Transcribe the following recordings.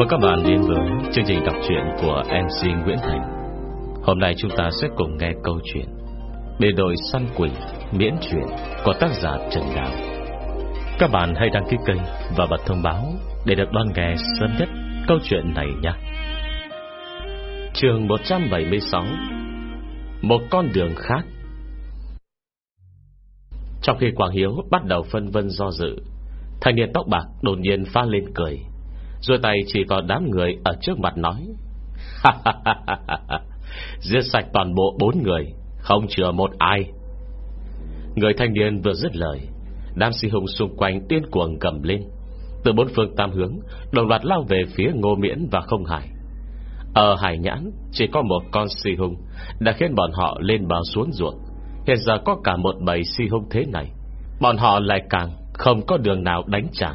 mời mừng các bạn đến với chương trình đọc truyện của MC Nguyễn Thành. Hôm nay chúng ta sẽ cùng nghe câu chuyện Bề đội săn quỷ miễn truyện của tác giả Trần Đào. Các bạn hãy đăng ký kênh và bật thông báo Để được đón nghe sớm nhất câu chuyện này nhé. Trường 176 Một con đường khác. Trong khi Quang Hiếu bắt đầu phân vân do dự, Thanh niên tóc bạc đột nhiên pha lên cười. Rồi tay chỉ vào đám người ở trước mặt nói. Giết sạch toàn bộ bốn người, Không chừa một ai. Người thanh niên vừa dứt lời, Đám si hùng xung quanh tiên cuồng gầm lên. Từ bốn phương tam hướng, Đồng loạt lao về phía ngô miễn và không hải. Ở hải nhãn, Chỉ có một con si hùng Đã khiến bọn họ lên bờ xuống ruộng. Hiện giờ có cả một bầy si hung thế này. Bọn họ lại càng Không có đường nào đánh trả.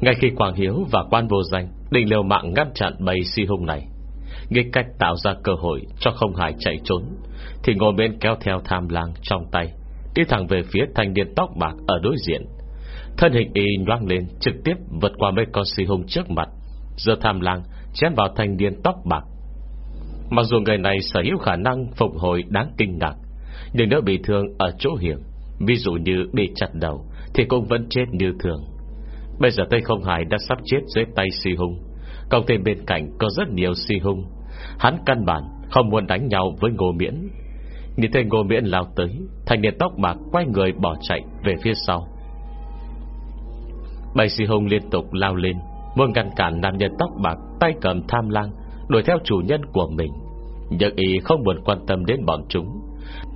Ngay khi Quang Hiếu và quan vô danh Định liều mạng ngăn chặn bầy si hung này, Nghĩ cách tạo ra cơ hội Cho không hải chạy trốn, Thì ngồi bên kéo theo tham lang trong tay, Đi thẳng về phía thanh niên tóc bạc Ở đối diện. Thân hình y nhoang lên trực tiếp vượt qua mấy con si hung trước mặt Giờ tham lang chém vào thanh niên tóc bạc. Mặc dù người này sở hữu khả năng phục hồi đáng kinh ngạc, Nhưng nếu bị thương ở chỗ hiểm, Ví dụ như bị chặt đầu, Thì cũng vẫn chết như thường. Bây giờ Tây Không Hải đã sắp chết dưới tay si hung. Cộng thêm bên cạnh có rất nhiều si hung. Hắn căn bản không muốn đánh nhau với Ngô Miễn. Nhìn thấy Ngô Miễn lao tới Thành niên tóc bạc quay người bỏ chạy Về phía sau. Bầy si hung liên tục lao lên, Muốn ngăn cản nam nhân tóc bạc Tay cầm tham lang, Đuổi theo chủ nhân của mình. Nhưng y không buồn quan tâm đến bọn chúng.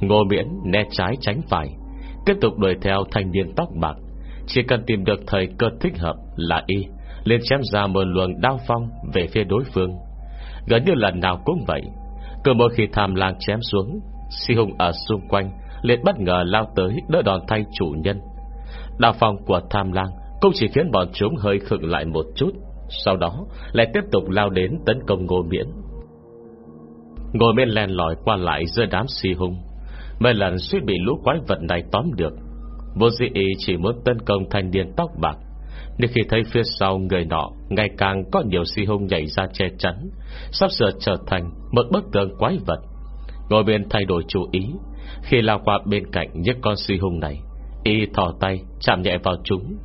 Ngô Miễn né trái tránh phải, Tiếp tục đuổi theo thanh niên tóc bạc chỉ cần tìm được thời cơ thích hợp Là y, liền chém ra một luồng đao phong Về phía đối phương. Gần như lần nào cũng vậy, Cứ mỗi khi tham lang chém xuống, Si hùng ở xung quanh liền bất ngờ lao tới đỡ đòn thay chủ nhân. Đao phong của tham lang Cũng chỉ khiến bọn chúng hơi khựng lại một chút, Sau đó lại tiếp tục lao đến tấn công ngô miễn. Ngô miễn len lỏi qua lại giữa đám si hung. Mấy lần suýt bị lũ quái vật này tóm được Vô dị ý chỉ muốn tấn công thanh niên tóc bạc. Nhưng khi thấy phía sau người nọ, Ngày càng có nhiều si hung nhảy ra che chắn, Sắp sửa trở thành Một bức tường quái vật. Ngồi bên thay đổi chú ý. Khi lao qua bên cạnh những con si hung này, Y thò tay chạm nhẹ vào chúng.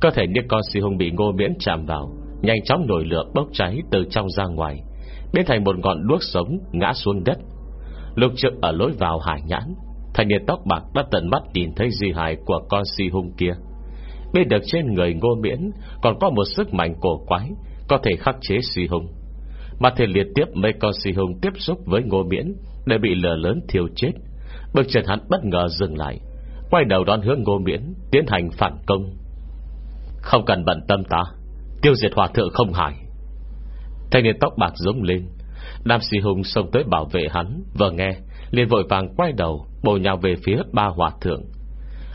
Có thể những con si hung bị ngô miễn chạm vào, Nhanh chóng nổi lửa bốc cháy từ trong ra ngoài, Biến thành một ngọn đuốc sống Ngã xuống đất. Lúc trước ở lối vào hải nhãn Thành niên tóc bạc đã tận mắt nhìn thấy di hài Của con si hung kia. Biết được trên người ngô miễn Còn có một sức mạnh cổ quái, Có thể khắc chế si hung. Mà thể liệt tiếp mấy con si hung tiếp xúc với ngô miễn Để bị lửa lớn thiêu chết. Bực chân hắn bất ngờ dừng lại, Quay đầu đón hướng ngô miễn Tiến hành phản công. Không cần bận tâm ta, Tiêu diệt hòa thượng không hại. Thanh niên tóc bạc giống lên Nam si hùng xông tới bảo vệ hắn Vừa nghe, liền vội vàng quay đầu Bổ nhào về phía ba hòa thượng.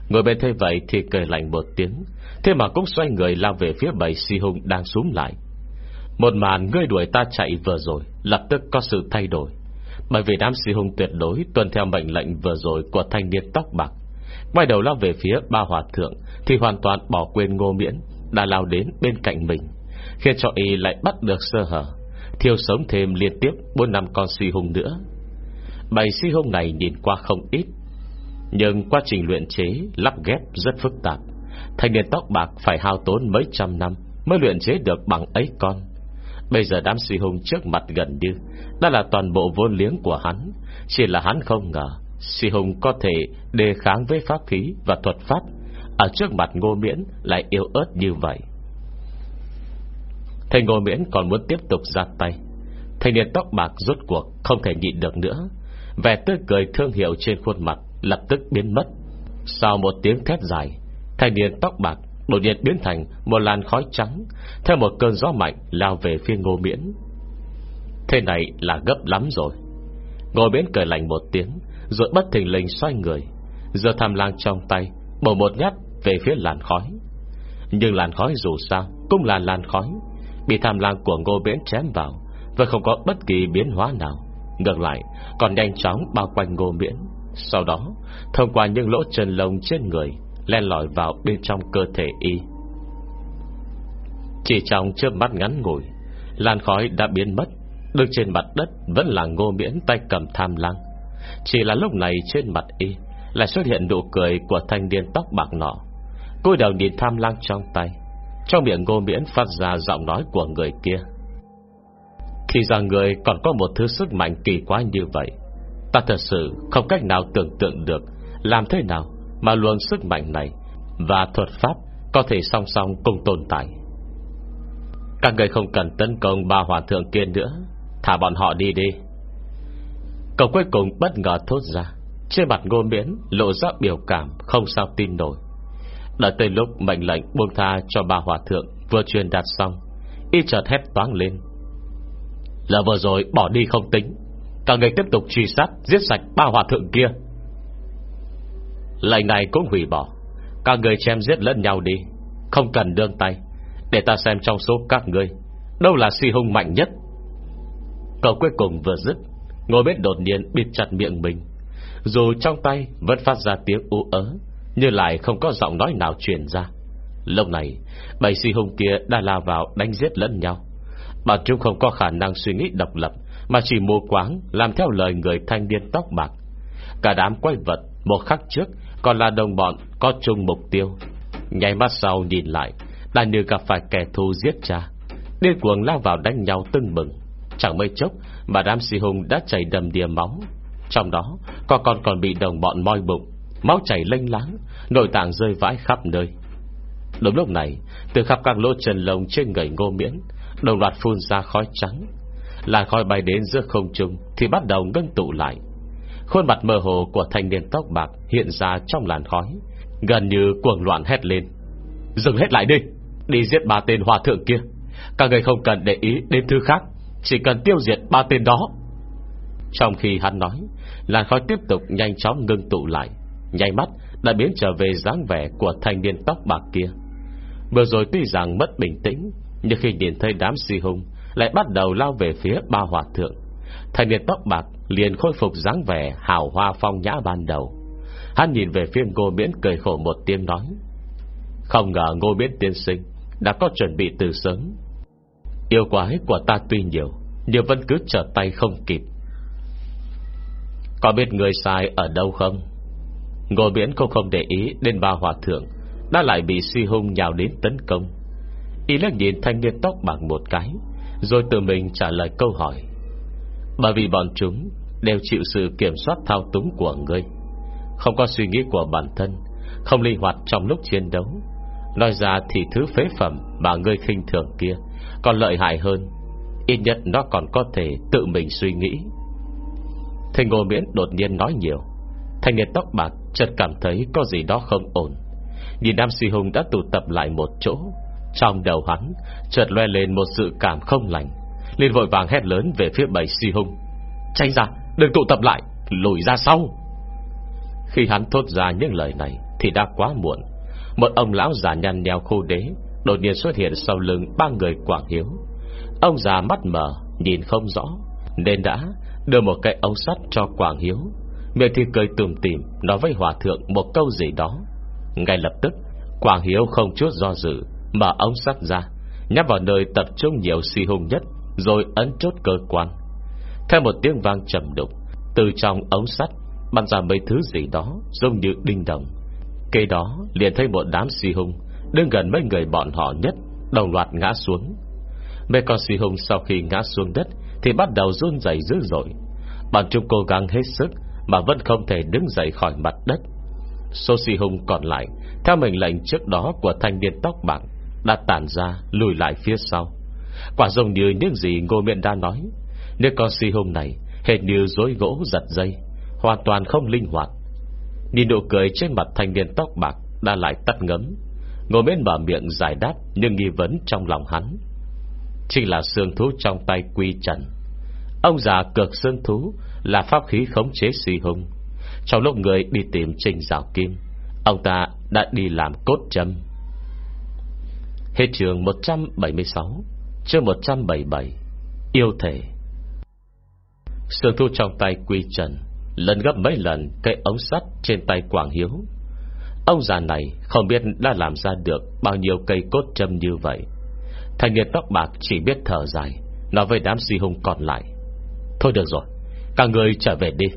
Người bên thấy vậy thì cười lạnh một tiếng, Thế mà cũng xoay người lao về phía bảy si hùng đang xuống lại. Một màn ngươi đuổi ta chạy vừa rồi, Lập tức có sự thay đổi. Bởi vì đám si hùng tuyệt đối Tuân theo mệnh lệnh vừa rồi của thanh niên tóc bạc. Quay đầu lao về phía ba hòa thượng Thì hoàn toàn bỏ quên ngô miễn, Đã lao đến bên cạnh mình, Khiến cho y lại bắt được sơ hở. Thiêu sống thêm liên tiếp bốn năm con si hung nữa bày si hôm này nhìn qua không ít, Nhưng quá trình luyện chế, Lắp ghép rất phức tạp. Thành niên tóc bạc phải hao tốn mấy trăm năm Mới luyện chế được bằng ấy con. Bây giờ đám si hùng trước mặt gần như Đã là toàn bộ vô liếng của hắn. Chỉ là hắn không ngờ Si hùng có thể đề kháng với pháp khí Và thuật pháp Ở trước mặt ngô miễn lại yếu ớt như vậy. Thầy Ngô Miễn còn muốn tiếp tục ra tay. Thanh niên tóc bạc rốt cuộc Không thể nhịn được nữa. Vẻ tươi cười thương hiệu trên khuôn mặt Lập tức biến mất. Sau một tiếng thét dài, Thanh niên tóc bạc đột nhiên biến thành Một làn khói trắng, Theo một cơn gió mạnh lao về phía Ngô Miễn. Thế này là gấp lắm rồi. Ngô Miễn cười lạnh một tiếng, Rồi bất thình lình xoay người Giờ tham lang trong tay, Bổ một nhát về phía làn khói. Nhưng làn khói dù sao Cũng là làn khói, Bị tham lang của ngô miễn chém vào Và không có bất kỳ biến hóa nào. Ngược lại, còn nhanh chóng bao quanh ngô miễn. Sau đó, Thông qua những lỗ chân lông trên người, Len lỏi vào bên trong cơ thể y. Chỉ trong chớp mắt ngắn ngủi, Làn khói đã biến mất. Đứng trên mặt đất vẫn là ngô miễn tay cầm tham lăng Chỉ là lúc này trên mặt y Lại xuất hiện nụ cười của thanh niên tóc bạc nọ. Cúi đầu nhìn tham lăng trong tay. Trong miệng ngô miễn phát ra giọng nói của người kia. Khi ra người còn có một thứ sức mạnh kỳ quái như vậy. Ta thật sự không cách nào tưởng tượng được Làm thế nào mà luồng sức mạnh này Và thuật pháp Có thể song song cùng tồn tại. Các người không cần tấn công ba hòa thượng kia nữa. Thả bọn họ đi đi. Cậu cuối cùng bất ngờ thốt ra. Trên mặt ngô miễn lộ ra biểu cảm Không sao tin nổi. Đợi tới lúc mệnh lệnh buông tha cho ba hòa thượng Vừa truyền đạt xong, Y chợt hét toáng lên. Là vừa rồi bỏ đi không tính. Cả người tiếp tục truy sát, Giết sạch ba hòa thượng kia. Lệnh này cũng hủy bỏ. Cả người chém giết lẫn nhau đi. Không cần đương tay. Để ta xem trong số các người Đâu là si hung mạnh nhất. Cậu cuối cùng vừa dứt Ngồi bếp đột nhiên bịt chặt miệng mình. Dù trong tay vẫn phát ra tiếng u ớ Nhưng lại không có giọng nói nào truyền ra. Lúc này, Bảy si hung kia đã lao vào đánh giết lẫn nhau. Mà chúng không có khả năng suy nghĩ độc lập, Mà chỉ mù quáng Làm theo lời người thanh niên tóc bạc. Cả đám quay vật, Một khắc trước, còn là đồng bọn có chung mục tiêu. Ngay mắt sau nhìn lại Là như gặp phải kẻ thù giết cha. Điên cuồng lao vào đánh nhau tưng bừng. Chẳng mấy chốc Mà đám si hùng đã chảy đầm đìa máu. Trong đó, có con còn bị đồng bọn moi bụng, Máu chảy lênh láng, Nội tạng rơi vãi khắp nơi. Đúng lúc này, Từ khắp các lỗ chân lông trên người ngô miễn Đồng loạt phun ra khói trắng. Làn khói bay đến giữa không trung Thì bắt đầu ngưng tụ lại. Khuôn mặt mơ hồ của thanh niên tóc bạc Hiện ra trong làn khói, Gần như cuồng loạn hét lên. Dừng hết lại đi Đi giết ba tên hòa thượng kia. Các người không cần để ý đến thứ khác, Chỉ cần tiêu diệt ba tên đó. Trong khi hắn nói, Làn khói tiếp tục nhanh chóng ngưng tụ lại, Nháy mắt đã biến trở về dáng vẻ Của thanh niên tóc bạc kia. Vừa rồi tuy rằng mất bình tĩnh nhưng khi nhìn thấy đám si hung, Lại bắt đầu lao về phía ba hòa thượng. Thành niên tóc bạc liền khôi phục dáng vẻ hào hoa phong nhã ban đầu. Hắn nhìn về phía ngô miễn cười khổ một tiếng nói, Không ngờ ngô miễn tiên sinh Đã có chuẩn bị từ sớm. Yêu quái của ta tuy nhiều, Nhưng vẫn cứ trở tay không kịp. Có biết người sai ở đâu không? Ngô miễn không không để ý Đến ba hòa thượng, Đã lại bị suy hung nhào đến tấn công. Y lắc nhìn thanh niên tóc bạc một cái, Rồi tự mình trả lời câu hỏi. Bởi vì bọn chúng Đều chịu sự kiểm soát thao túng của ngươi. Không có suy nghĩ của bản thân, Không linh hoạt trong lúc chiến đấu. Nói ra thì thứ phế phẩm Mà ngươi khinh thường kia Còn lợi hại hơn. Ít nhất nó còn có thể tự mình suy nghĩ. Thầy Ngô Miễn đột nhiên nói nhiều. Thanh niên tóc bạc chợt cảm thấy Có gì đó không ổn. Nhìn Nam Suy Hùng đã tụ tập lại một chỗ trong đầu hắn, chợt loe lên một sự cảm không lành. Liền vội vàng hét lớn về phía bảy si hung. Tránh ra, đừng tụ tập lại, Lùi ra sau. Khi hắn thốt ra những lời này Thì đã quá muộn. Một ông lão già nhăn nheo khô đế Đột nhiên xuất hiện sau lưng ba người Quảng Hiếu. Ông già mắt mờ, Nhìn không rõ, Nên đã đưa một cái ống sắt cho Quảng Hiếu. Miệng thì cười tùm tìm, Nói với hòa thượng một câu gì đó. Ngay lập tức, Quảng Hiếu không chút do dự Mở ống sắt ra, Nhắm vào nơi tập trung nhiều si hung nhất, rồi ấn chốt cơ quan. Theo một tiếng vang trầm đục, Từ trong ống sắt, Bắn ra mấy thứ gì đó Giống như đinh đồng. Kế đó, liền thấy một đám si hung Đứng gần mấy người bọn họ nhất, Đồng loạt ngã xuống. Mấy con si hung sau khi ngã xuống đất Thì bắt đầu run rẩy dữ dội. Bọn chúng cố gắng hết sức Mà vẫn không thể đứng dậy khỏi mặt đất. Số si hung còn lại, Theo mệnh lệnh trước đó của thanh niên tóc bạc đã tản ra, lùi lại phía sau. Quả giống như những gì Ngô Miện đã nói. Nếu con si hùng này Hệt như dối gỗ giật dây, Hoàn toàn không linh hoạt. Nhìn nụ cười trên mặt thanh niên tóc bạc Đã lại tắt ngấm. Ngô Miễn mở miệng giải đáp Nhưng nghi vấn trong lòng hắn. Chính là xương thú trong tay quy trần. Ông già cực xương thú Là pháp khí khống chế si hung. Trong lúc người đi tìm trình rào kim, Ông ta đã đi làm cốt châm Hết trường 176 Chương 177 Yêu thể. Sương thu trong tay quy trần Lần gấp mấy lần cây ống sắt trên tay Quảng Hiếu. Ông già này không biết đã làm ra được Bao nhiêu cây cốt châm như vậy. Thanh niên tóc bạc chỉ biết thở dài, Nói với đám si hung còn lại. Thôi được rồi, Các người trở về đi,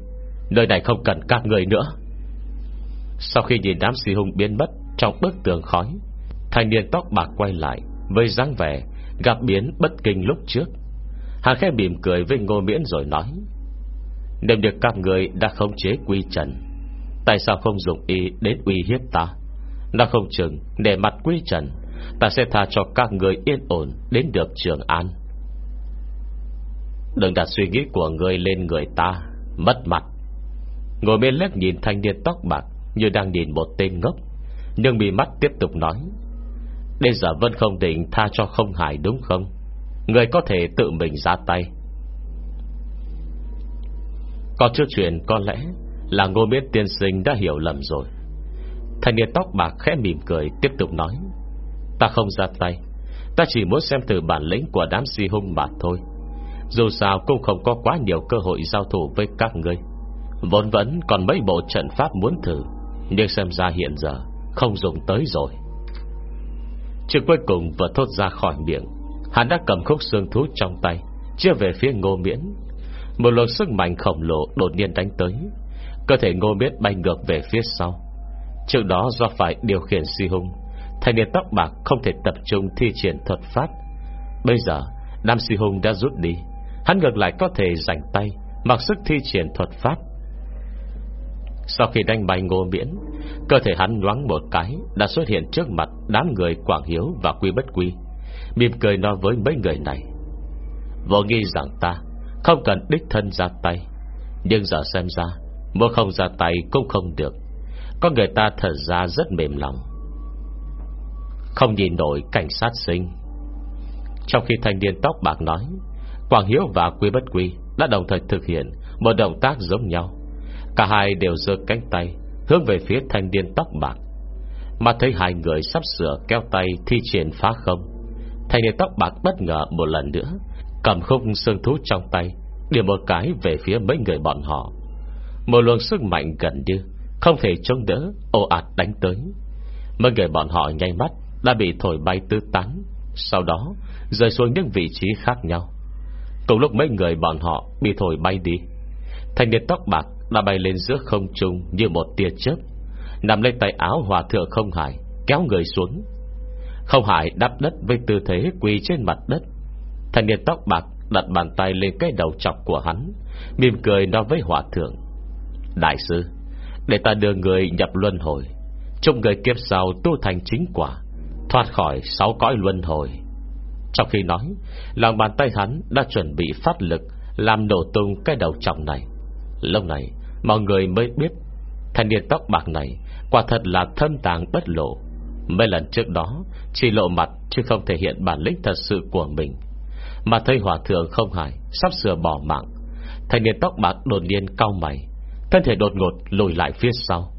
Nơi này không cần các người nữa. Sau khi nhìn đám si hung biến mất Trong bức tường khói Thanh niên tóc bạc quay lại, Với dáng vẻ gặp biến bất kinh lúc trước. Hà khẽ mỉm cười với ngô miễn rồi nói Nếu được các người đã không chế quy trần, Tại sao không dùng y đến uy hiếp ta? Nó không chừng Để mặt quy trần, Ta sẽ tha cho các người yên ổn Đến được trường an. Đừng đặt suy nghĩ của người lên người ta, Mất mặt. Ngồi bên lép nhìn thanh niên tóc bạc Như đang nhìn một tên ngốc, Nhưng bị mắt tiếp tục nói Đến giờ vẫn không định tha cho không hải đúng không? Người có thể tự mình ra tay. Còn trước chuyện có lẽ Là ngô biết tiên sinh đã hiểu lầm rồi. Thanh niên tóc bạc khẽ mỉm cười, Tiếp tục nói, Ta không ra tay. Ta chỉ muốn xem từ bản lĩnh của đám si hung mà thôi. Dù sao cũng không có quá nhiều cơ hội giao thủ với các ngươi. Vốn vẫn còn mấy bộ trận pháp muốn thử, Nhưng xem ra hiện giờ Không dùng tới rồi chưa cuối cùng vừa thốt ra khỏi miệng, Hắn đã cầm khúc xương thú trong tay, Chia về phía ngô miễn. Một luồng sức mạnh khổng lồ đột nhiên đánh tới, Cơ thể ngô miễn bay ngược về phía sau. Trước đó do phải điều khiển si hung, Thanh niên tóc bạc không thể tập trung thi triển thuật pháp. Bây giờ Nam si hung đã rút đi, Hắn ngược lại có thể rảnh tay, Mặc sức thi triển thuật pháp. Sau khi đánh bay ngô miễn Cơ thể hắn nhoáng một cái, Đã xuất hiện trước mặt đám người Quảng Hiếu và Quy Bất Quy. Mỉm cười nói với mấy người này. Vô nghi rằng ta Không cần đích thân ra tay. Nhưng giờ xem ra Mua không ra tay cũng không được. Có người ta thật ra rất mềm lòng. Không nhìn nổi cảnh sát sinh. Trong khi thanh niên tóc bạc nói, Quảng Hiếu và Quy Bất Quy Đã đồng thời thực hiện Một động tác giống nhau. Cả hai đều giơ cánh tay Hướng về phía thanh niên tóc bạc. Mà thấy hai người sắp sửa keo tay Thi triển phá không, Thanh niên tóc bạc bất ngờ một lần nữa, Cầm khúc xương thú trong tay, Điểm một cái về phía mấy người bọn họ. Một luồng sức mạnh gần như Không thể chống đỡ, ồ ạt đánh tới. Mấy người bọn họ nhanh mắt Đã bị thổi bay tứ tán, Sau đó rơi xuống những vị trí khác nhau. Cùng lúc mấy người bọn họ Bị thổi bay đi, Thanh niên tóc bạc mà bay lên giữa không trung Như một tia chớp, Nằm lên tay áo hòa thượng không hải Kéo người xuống. Không hải đắp đất với tư thế quỳ trên mặt đất. Thanh niên tóc bạc đặt bàn tay lên cái đầu chọc của hắn, Mỉm cười nói với hòa thượng, Đại sư, Để ta đưa người nhập luân hồi trông người kiếp sau tu thành chính quả, Thoát khỏi sáu cõi luân hồi. Trong khi nói, Lòng bàn tay hắn đã chuẩn bị phát lực Làm nổ tung cái đầu trọng này. Lúc này mọi người mới biết, Thanh niên tóc bạc này Quả thật là thâm tàng bất lộ. Mấy lần trước đó, Chỉ lộ mặt chứ không thể hiện bản lĩnh thật sự của mình. Mà thấy hòa thượng không hài, Sắp sửa bỏ mạng. Thành niên tóc bạc đột nhiên cau mày, Thân thể đột ngột lùi lại phía sau.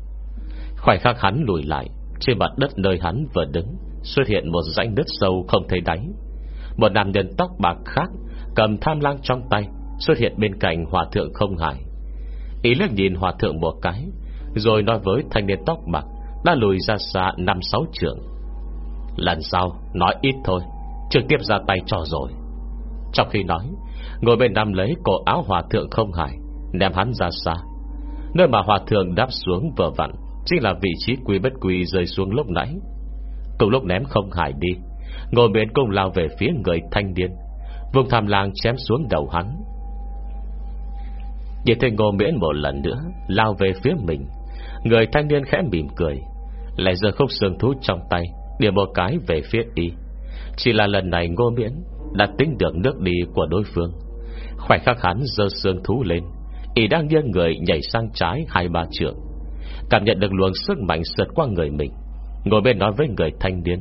Khoảnh khắc hắn lùi lại, Trên mặt đất nơi hắn vừa đứng, Xuất hiện một rãnh đất sâu không thấy đáy. Một nam nhân tóc bạc khác Cầm tham lang trong tay, Xuất hiện bên cạnh hòa thượng không hài. Ý liếc nhìn hòa thượng một cái, Rồi nói với thanh niên tóc bạc đã lùi ra xa năm sáu trường. Lần sau, nói ít thôi, Trực tiếp ra tay cho rồi. Trong khi nói, Ngồi bên nam lấy cổ áo hòa thượng không hải Ném hắn ra xa. Nơi mà hòa thượng đáp xuống vờ vặn, Chính là vị trí quy bất quy rơi xuống lúc nãy. Cùng lúc ném không hải đi, Ngồi bên cùng lao về phía người thanh niên. Vùng tham lang chém xuống đầu hắn Nhìn thấy ngô miễn một lần nữa, Lao về phía mình. Người thanh niên khẽ mỉm cười, lại giờ khúc xương thú trong tay Điểm một cái về phía y. Chỉ là lần này ngô miễn Đã tính được nước đi của đối phương. Khoảnh khắc hắn dơ xương thú lên, Y đang nghiêng người nhảy sang trái Hai ba trượng. Cảm nhận được luồng sức mạnh sượt qua người mình Ngồi bên nói với người thanh niên,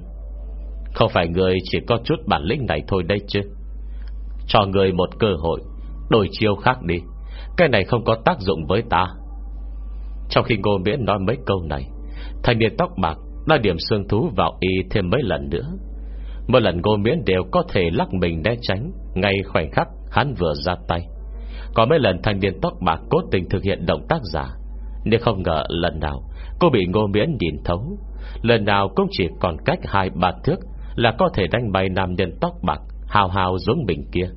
Không phải người chỉ có chút bản lĩnh này thôi đây chứ. Cho người một cơ hội, Đổi chiêu khác đi. Cái này không có tác dụng với ta. Trong khi ngô miễn nói mấy câu này, Thanh niên tóc bạc Đã điểm xương thú vào y thêm mấy lần nữa. Mỗi lần ngô miễn đều có thể lắc mình né tránh, Ngay khoảnh khắc hắn vừa ra tay. Có mấy lần thanh niên tóc bạc Cố tình thực hiện động tác giả, Nếu không ngờ lần nào Cô bị ngô miễn nhìn thấu. Lần nào cũng chỉ còn cách hai ba thước Là có thể đánh bay nam nhân tóc bạc Hào hào giống mình kia.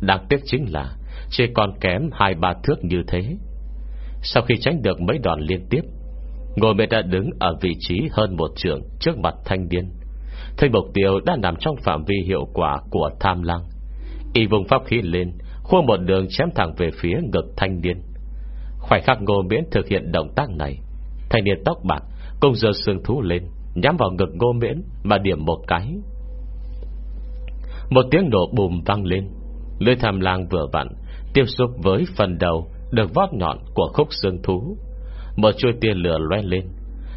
Đáng tiếc chính là chỉ còn kém hai ba thước như thế. Sau khi tránh được mấy đòn liên tiếp Ngồi mệt đã đứng ở vị trí hơn một trường Trước mặt thanh niên. Thanh mục tiêu đã nằm trong phạm vi hiệu quả Của tham lang. Y vùng pháp khí lên, Khuôn một đường chém thẳng về phía ngực thanh niên. Khoảnh khắc ngô miễn thực hiện động tác này, Thanh niên tóc bạc Cùng giờ xương thú lên, Nhắm vào ngực ngô miễn Mà điểm một cái. Một tiếng nổ bùm vang lên Lưỡi tham lang vừa vặn Tiếp xúc với phần đầu Được vót nhọn của khúc xương thú. Một chuôi tia lửa loe lên.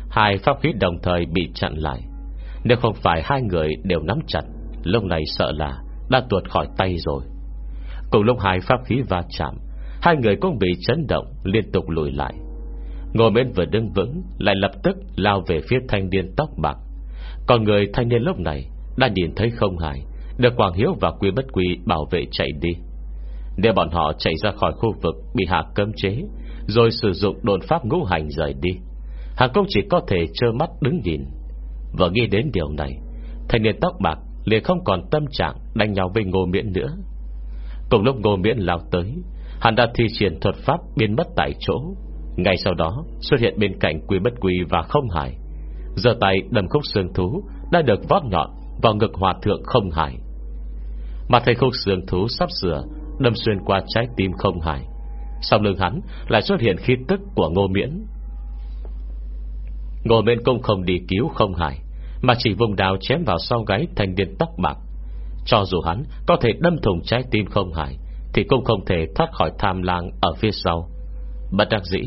Hai pháp khí đồng thời bị chặn lại. Nếu không phải hai người đều nắm chặt, Lúc này sợ là Đã tuột khỏi tay rồi. Cùng lúc hai pháp khí va chạm, Hai người cũng bị chấn động Liên tục lùi lại. Ngồi bên vừa đứng vững Lại lập tức lao về phía thanh niên tóc bạc. Còn người thanh niên lúc này Đã nhìn thấy không hài, Được Quảng Hiếu và Quy Bất Quy bảo vệ chạy đi. Nếu bọn họ chạy ra khỏi khu vực Bị hạ cấm chế, Rồi sử dụng đồn pháp ngũ hành rời đi. Hàng công chỉ có thể trơ mắt đứng nhìn. Và nghĩ đến điều này Thành niên tóc bạc liền không còn tâm trạng Đánh nhau với ngô miễn nữa. Cùng lúc ngô miễn lao tới, Hắn đã thi triển thuật pháp biến mất tại chỗ. Ngay sau đó, xuất hiện bên cạnh Quy bất quy và không hải. Giờ tay đầm khúc xương thú Đã được vót nhọn vào ngực hòa thượng không hải. Mà thấy khúc xương thú sắp sửa Đâm xuyên qua trái tim không hải Sau lưng hắn lại xuất hiện khí tức của ngô miễn. Ngô miễn công không đi cứu không hải Mà chỉ vùng đào chém vào sau gáy thành điện tóc bạc. Cho dù hắn có thể đâm thùng trái tim không hải thì cũng không thể thoát khỏi tham lang Ở phía sau. Bất đắc dĩ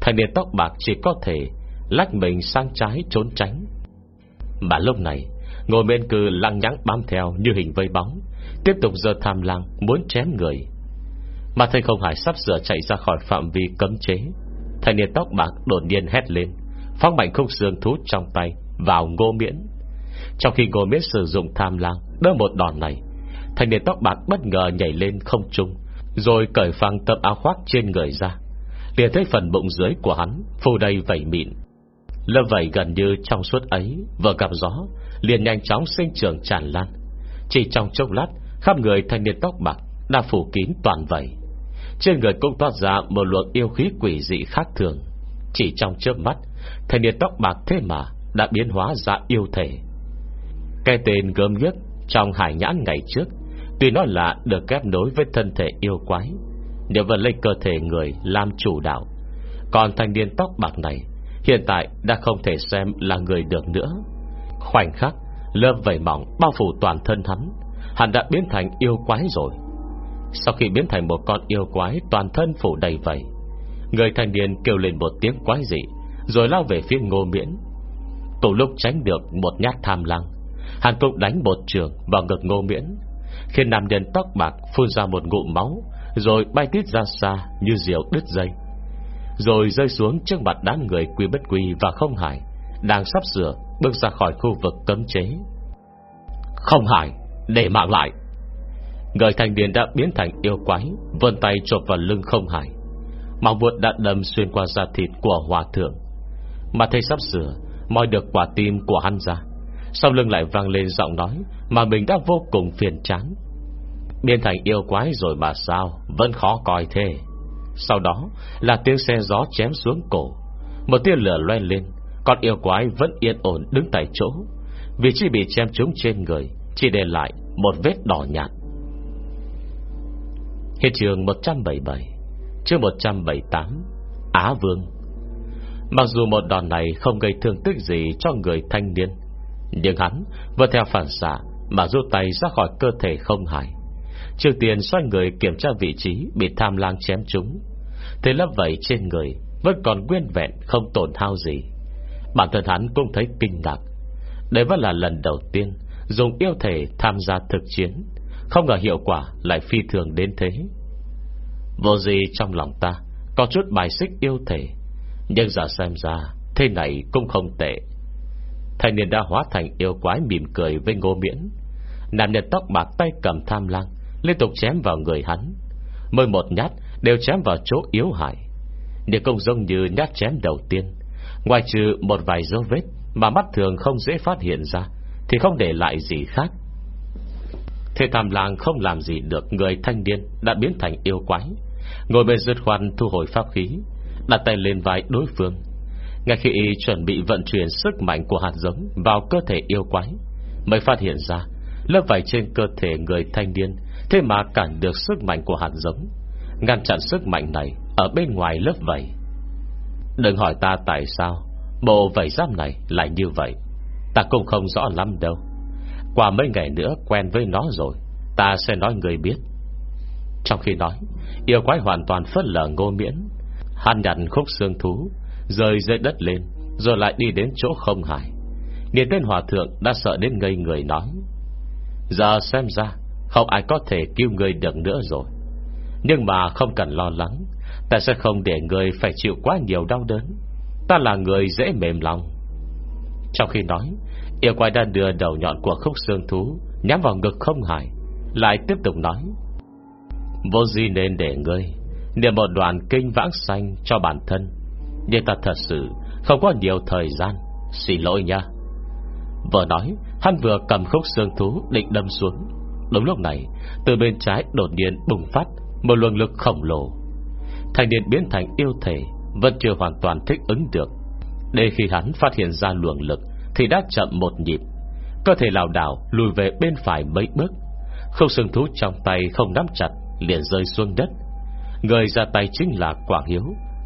Thành niên tóc bạc chỉ có thể Lách mình sang trái trốn tránh. Mà lúc này Ngồi bên cư lăng nhắng bám theo Như hình vây bóng Tiếp tục giờ tham lang, muốn chém người. Mà thầy không hải sắp sửa chạy ra khỏi phạm vi cấm chế. Thầy niên tóc bạc đột nhiên hét lên, phóng mạnh khúc xương thú trong tay Vào ngô miễn. Trong khi ngô miễn sử dụng tham lang, Đỡ một đòn này, Thanh niên tóc bạc bất ngờ nhảy lên không trung, Rồi cởi phăng tập áo khoác trên người ra liền thấy phần bụng dưới của hắn, Phù đầy vẩy mịn. Lớp vẩy gần như trong suốt ấy, Vừa gặp gió, liền nhanh chóng sinh trưởng tràn lan. Chỉ trong chốc lát Khắp người thanh niên tóc bạc Đã phủ kín toàn vẩy Trên người cũng toát ra một luồng yêu khí quỷ dị khác thường. Chỉ trong chớp mắt, Thanh niên tóc bạc thế mà Đã biến hóa ra yêu thể. Cái tên gớm ghiếc Trong hải nhãn ngày trước Tuy nó là được ghép nối với thân thể yêu quái, nếu vẫn lấy cơ thể người làm chủ đạo, Còn thanh niên tóc bạc này Hiện tại đã không thể xem là người được nữa. Khoảnh khắc, Lớp vầy mỏng bao phủ toàn thân hắn Hắn đã biến thành yêu quái rồi. Sau khi biến thành một con yêu quái, Toàn thân phủ đầy vầy Người thanh niên kêu lên một tiếng quái dị, Rồi lao về phía ngô miễn. Cùng lúc tránh được một nhát tham lăng Hắn cũng đánh một trường vào ngực ngô miễn, Khiến nam nhân tóc bạc phun ra một ngụm máu, Rồi bay tít ra xa Như diều đứt dây. Rồi rơi xuống trước mặt đám người quy bất quy Và không hải Đang sắp sửa bước ra khỏi khu vực cấm chế. Không hải để mạng lại. Người thành niên đã biến thành yêu quái Vân tay chộp vào lưng không hải Màu vuốt đã đâm xuyên qua da thịt của hòa thượng. Mà thầy sắp sửa, Moi được quả tim của hắn ra. Sau lưng lại vang lên giọng nói mà mình đã vô cùng phiền chán. Biến thành yêu quái rồi mà sao? Vẫn khó coi thế. Sau đó là tiếng xe gió chém xuống cổ. Một tia lửa loen lên Còn yêu quái vẫn yên ổn đứng tại chỗ. Vì chỉ bị chém trúng trên người chỉ để lại một vết đỏ nhạt. Hiện trường 177 Chương 178 Á Vương. Mặc dù một đòn này không gây thương tích gì cho người thanh niên, Nhưng hắn vừa theo phản xạ mà rút tay ra khỏi cơ thể không hài. Trước tiên xoay người kiểm tra vị trí Bị tham lang chém trúng. Thế lấp vậy trên người Vẫn còn nguyên vẹn, không tổn hao gì. Bản thân hắn cũng thấy kinh ngạc. Đây vẫn là lần đầu tiên Dùng yêu thể tham gia thực chiến. Không ngờ hiệu quả lại phi thường đến thế. Vô gì trong lòng ta Có chút bài xích yêu thể, Nhưng giờ xem ra Thế này cũng không tệ. Thanh niên đã hóa thành yêu quái mỉm cười với ngô miễn. Nam nhân tóc bạc tay cầm tham lang Liên tục chém vào người hắn. Mỗi một nhát đều chém vào chỗ yếu hại. Nhưng cũng giống như nhát chém đầu tiên, Ngoài trừ một vài dấu vết Mà mắt thường không dễ phát hiện ra thì không để lại gì khác. Thế tham lang không làm gì được Người thanh niên đã biến thành yêu quái. Ngồi bên dứt khoan thu hồi pháp khí, Đặt tay lên vai đối phương. Ngay khi y chuẩn bị vận chuyển sức mạnh của hạt giống Vào cơ thể yêu quái, Mới phát hiện ra Lớp vảy trên cơ thể người thanh niên Thế mà cản được sức mạnh của hạt giống, Ngăn chặn sức mạnh này Ở bên ngoài lớp vảy. Đừng hỏi ta tại sao Bộ vảy giáp này lại như vậy. Ta cũng không rõ lắm đâu. Qua mấy ngày nữa quen với nó rồi, Ta sẽ nói người biết. Trong khi nói, Yêu quái hoàn toàn phất lờ ngô miễn. Hắn nhặt khúc xương thú, Rơi dưới đất lên, Rồi lại đi đến chỗ không hải Niên tên hòa thượng đã sợ đến ngây người nói, Giờ xem ra Không ai có thể cứu người được nữa rồi. Nhưng mà không cần lo lắng, Ta sẽ không để người phải chịu quá nhiều đau đớn. Ta là người dễ mềm lòng trong khi nói Yêu quái đã đưa đầu nhọn của khúc xương thú Nhắm vào ngực không hải Lại tiếp tục nói, Vô gì nên để ngươi, Niệm một đoàn kinh vãng xanh cho bản thân. Nhưng ta thật sự Không có nhiều thời gian, Xin lỗi nha. Vừa nói, Hắn vừa cầm khúc xương thú định đâm xuống. Đúng lúc này, Từ bên trái đột nhiên bùng phát Một luồng lực khổng lồ. Thành niên biến thành yêu thể, Vẫn chưa hoàn toàn thích ứng được. Để khi hắn phát hiện ra luồng lực, Thì đã chậm một nhịp. Cơ thể lào đảo lùi về bên phải mấy bước. Không xương thú trong tay không nắm chặt, Liền rơi xuống đất. Người ra tay chính là Quảng Hiếu,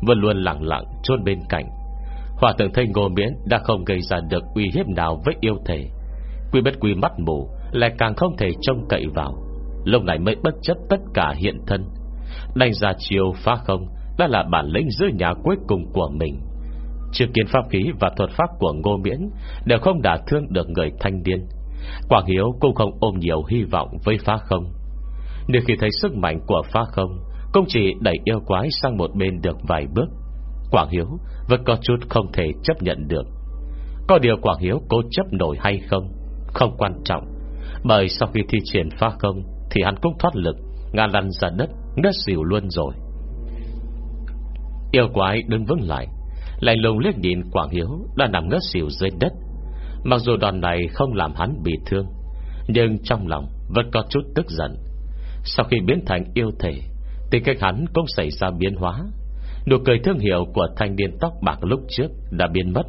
Vẫn luôn lặng lặng chôn bên cạnh. Hòa tượng thanh ngô miễn Đã không gây ra được uy hiếp nào với yêu thể. Quy bất quy mắt mù, Lại càng không thể trông cậy vào. Lúc này mới bất chấp tất cả hiện thân. Đánh ra chiều phá không, Đã là bản lĩnh giữa nhà cuối cùng của mình. Chưa kiến pháp khí và thuật pháp của Ngô Miễn Đều không đả thương được người thanh niên. Quảng Hiếu cũng không ôm nhiều hy vọng với phá không. Nếu khi thấy sức mạnh của phá không, Cũng chỉ đẩy yêu quái sang một bên được vài bước. Quảng Hiếu Vẫn có chút không thể chấp nhận được. Có điều Quảng Hiếu cố chấp nổi hay không? Không quan trọng. Bởi sau khi thi triển phá không, Thì hắn cũng thoát lực, Ngã lăn ra đất, Ngất xỉu luôn rồi. Yêu quái đứng vững lại. Lạnh lùng liếc nhìn Quảng Hiếu Đã nằm ngất xỉu dưới đất. Mặc dù đòn này không làm hắn bị thương, Nhưng trong lòng vẫn có chút tức giận. Sau khi biến thành yêu thể Thì cách hắn cũng xảy ra biến hóa. Nụ cười thương hiệu của thanh niên tóc bạc lúc trước Đã biến mất.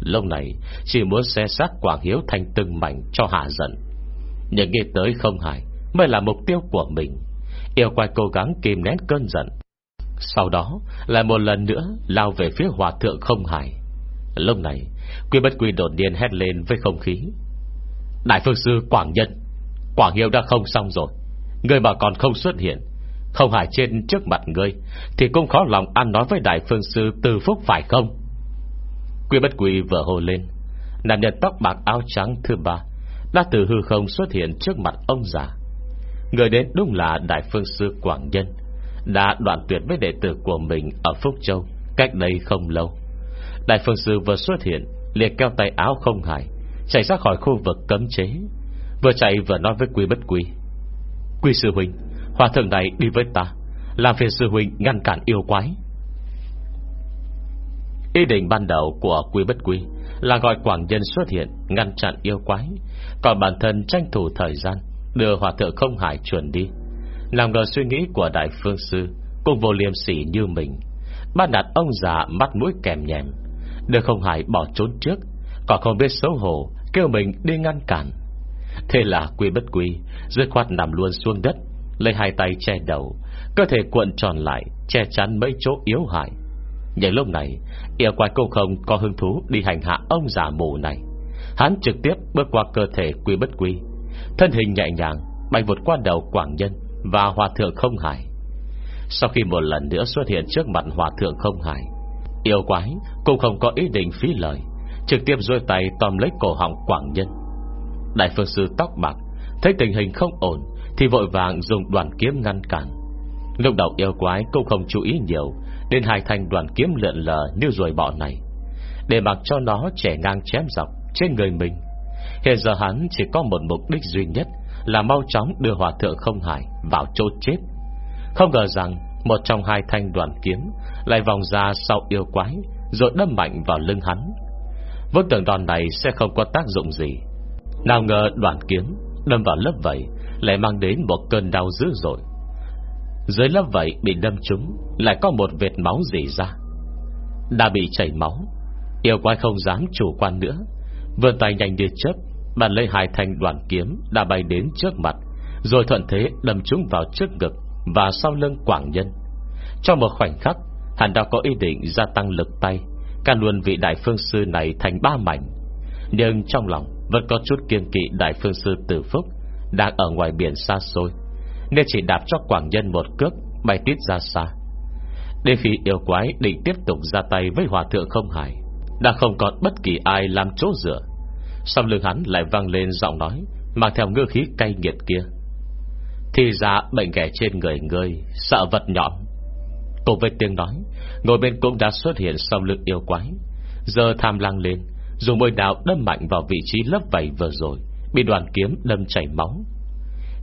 Lâu này, chỉ muốn xe xác Quảng Hiếu thành từng mảnh cho hạ giận. Nhưng nghĩ tới không hài, Mới là mục tiêu của mình. Yêu quái cố gắng kìm nén cơn giận. Sau đó, lại một lần nữa Lao về phía hòa thượng không hải. Lúc này, Quy bất quy đột nhiên hét lên với không khí. Đại phương sư Quảng Nhân Quảng Hiếu đã không xong rồi. Người mà còn không xuất hiện, Không hải trên trước mặt ngươi, Thì cũng khó lòng ăn nói với đại phương sư Từ phúc phải không? Quy bất quy vừa hồ lên, Nạn nhân tóc bạc áo trắng thứ ba Đã từ hư không xuất hiện trước mặt ông già. Người đến đúng là Đại Phương Sư Quảng Nhân. Đã đoạn tuyệt với đệ tử của mình Ở Phúc Châu, Cách đây không lâu. Đại Phương Sư vừa xuất hiện, liền keo tay áo không hài, Chạy ra khỏi khu vực cấm chế. Vừa chạy vừa nói với Quy Bất Quy Quy Sư Huynh, Hòa thượng này đi với ta, Làm phiền Sư Huynh ngăn cản yêu quái. Ý định ban đầu của Quy Bất Quy Là gọi Quảng Nhân xuất hiện, Ngăn chặn yêu quái, Còn bản thân tranh thủ thời gian Đưa hòa thượng không hải chuẩn đi. Làm ngờ suy nghĩ của đại phương sư Cùng vô liêm sỉ như mình. Bắt đặt ông già mắt mũi kèm nhèm. Đưa không hải bỏ trốn trước, Còn không biết xấu hổ, Kêu mình đi ngăn cản. Thế là quy bất quy, Dứt khoát nằm luôn xuống đất, Lấy hai tay che đầu, Cơ thể cuộn tròn lại, Che chắn mấy chỗ yếu hại. Nhưng lúc này, Yêu quái cô không có hứng thú đi hành hạ ông già mù này. Hắn trực tiếp bước qua cơ thể quy bất quy. Thân hình nhẹ nhàng, Bay vượt qua đầu Quảng Nhân. Và Hòa Thượng Không Hải. Sau khi một lần nữa xuất hiện trước mặt Hòa Thượng Không Hải, Yêu quái cũng không có ý định phí lời, Trực tiếp rôi tay tóm lấy cổ họng Quảng Nhân. Đại phương sư tóc bạc, Thấy tình hình không ổn Thì vội vàng dùng đoàn kiếm ngăn cản. Lúc đầu yêu quái cũng không chú ý nhiều, nên hai thanh đoàn kiếm lượn lờ Như ruồi bọ này, Để mặc cho nó trẻ ngang chém dọc Trên người mình. Hiện giờ hắn chỉ có một mục đích duy nhất là mau chóng đưa hòa thượng không hải Vào chỗ chết. Không ngờ rằng một trong hai thanh đoàn kiếm Lại vòng ra sau yêu quái, Rồi đâm mạnh vào lưng hắn. Vốn tưởng đòn này sẽ không có tác dụng gì. Nào ngờ đoàn kiếm Đâm vào lớp vảy Lại mang đến một cơn đau dữ dội. Dưới lớp vảy bị đâm trúng, Lại có một vệt máu dì ra. Đã bị chảy máu, Yêu quái không dám chủ quan nữa, Vươn tay nhanh như chớp Bàn lấy hai thanh đoạn kiếm Đã bay đến trước mặt, Rồi thuận thế đâm chúng vào trước ngực Và sau lưng quảng nhân. Trong một khoảnh khắc, Hắn đã có ý định gia tăng lực tay Can luôn vị đại phương sư này thành ba mảnh. Nhưng trong lòng Vẫn có chút kiên kỵ đại phương sư tử phúc Đang ở ngoài biển xa xôi, Nên chỉ đạp cho quảng nhân một cước, Bay tít ra xa. Đến khi yêu quái định tiếp tục ra tay Với hòa thượng không hải Đã không còn bất kỳ ai làm chỗ dựa. Sau lưng hắn lại vang lên giọng nói, Mang theo ngư khí cay nghiệt kia. Thì ra bệnh ghẻ trên người người Sợ vật nhọn. Cùng với tiếng nói, Ngồi bên cũng đã xuất hiện sau lưng yêu quái. Giờ tham lang lên Dùng môi đào đâm mạnh vào vị trí lớp vảy vừa rồi, Bị đoàn kiếm đâm chảy máu.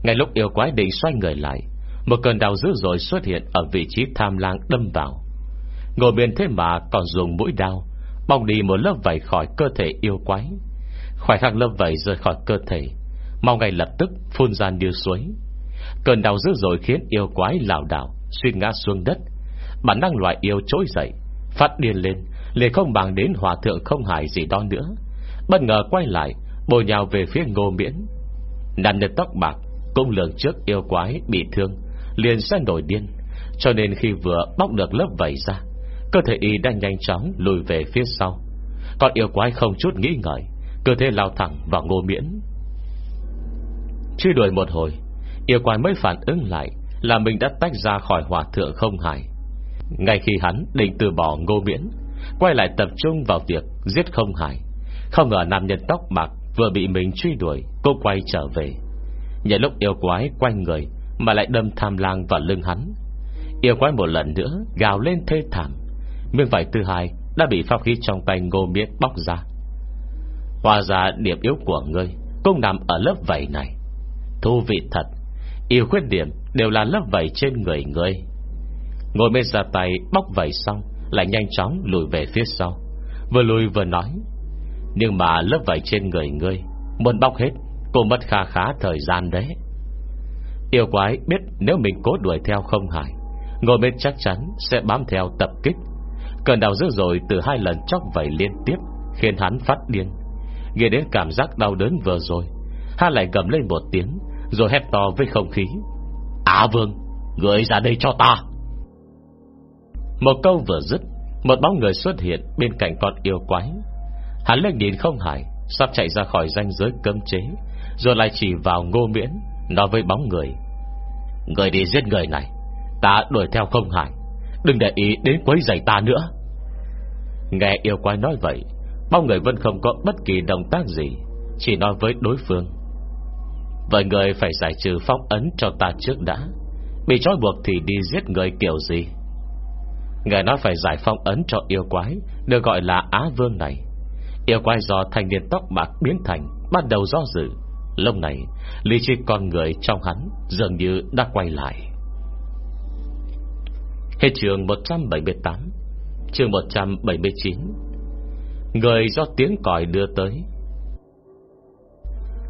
Ngay lúc yêu quái định xoay người lại, Một cơn đau dữ dội xuất hiện Ở vị trí tham lang đâm vào. Ngồi bên thế mà còn dùng mũi đao, Bong đi một lớp vảy khỏi cơ thể yêu quái. Khoai khắc lớp vẩy rời khỏi cơ thể. Mau ngay lập tức phun ra như suối. Cơn đau dữ dội khiến yêu quái lảo đảo, Suy ngã xuống đất. Bản năng loại yêu trỗi dậy, Phát điên lên Lê không bằng đến hòa thượng không hài gì đó nữa. Bất ngờ quay lại, Bồi nhào về phía ngô miễn. Nạn nhân tóc bạc, Cũng lường trước yêu quái bị thương, Liền sẽ nổi điên. Cho nên khi vừa bóc được lớp vẩy ra, Cơ thể y đang nhanh chóng lùi về phía sau. Còn yêu quái không chút nghĩ ngợi Cơ thể lao thẳng vào ngô miễn. Truy đuổi một hồi, Yêu quái mới phản ứng lại Là mình đã tách ra khỏi hòa thượng không hài. Ngay khi hắn định từ bỏ ngô miễn, Quay lại tập trung vào việc Giết không hài. Không ngờ nam nhân tóc bạc Vừa bị mình truy đuổi Cô quay trở về. Nhảy lúc yêu quái quanh người Mà lại đâm tham lang vào lưng hắn. Yêu quái một lần nữa gào lên thê thảm. Miếng vải thứ hai Đã bị pháp khí trong tay ngô miễn bóc ra. Hòa ra điểm yếu của ngươi Cũng nằm ở lớp vảy này. Thú vị thật, Yêu khuyết điểm đều là lớp vảy trên người ngươi. Ngồi bên ra tay bóc vẩy xong, Lại nhanh chóng lùi về phía sau. Vừa lùi vừa nói, Nhưng mà lớp vẩy trên người ngươi Muốn bóc hết Cô mất khá khá thời gian đấy. Yêu quái biết nếu mình cố đuổi theo không hại, Ngồi bên chắc chắn sẽ bám theo tập kích. Cơn đào dữ rồi từ hai lần chóc vẩy liên tiếp Khiến hắn phát điên. Nghe đến cảm giác đau đớn vừa rồi Hắn lại gầm lên một tiếng, Rồi hét to với không khí. Á vương, Người ra đây cho ta. Một câu vừa dứt, Một bóng người xuất hiện bên cạnh con yêu quái. Hắn lên nhìn không hải Sắp chạy ra khỏi ranh giới cấm chế, Rồi lại chỉ vào ngô miễn, Nói với bóng người. Người đi giết người này, Ta đuổi theo không hải Đừng để ý đến quấy giày ta nữa. Nghe yêu quái nói vậy bao người vẫn không có bất kỳ động tác gì, Chỉ nói với đối phương. Vậy người phải giải trừ phong ấn cho ta trước đã, Bị trói buộc thì đi giết người kiểu gì? Người nói phải giải phong ấn cho yêu quái, Được gọi là Á Vương này. Yêu quái do thanh niên tóc bạc biến thành, Bắt đầu do dự. Lúc này, lý trí con người trong hắn Dường như đã quay lại. Hết trường 178 Trường 179 Người do tiếng còi đưa tới.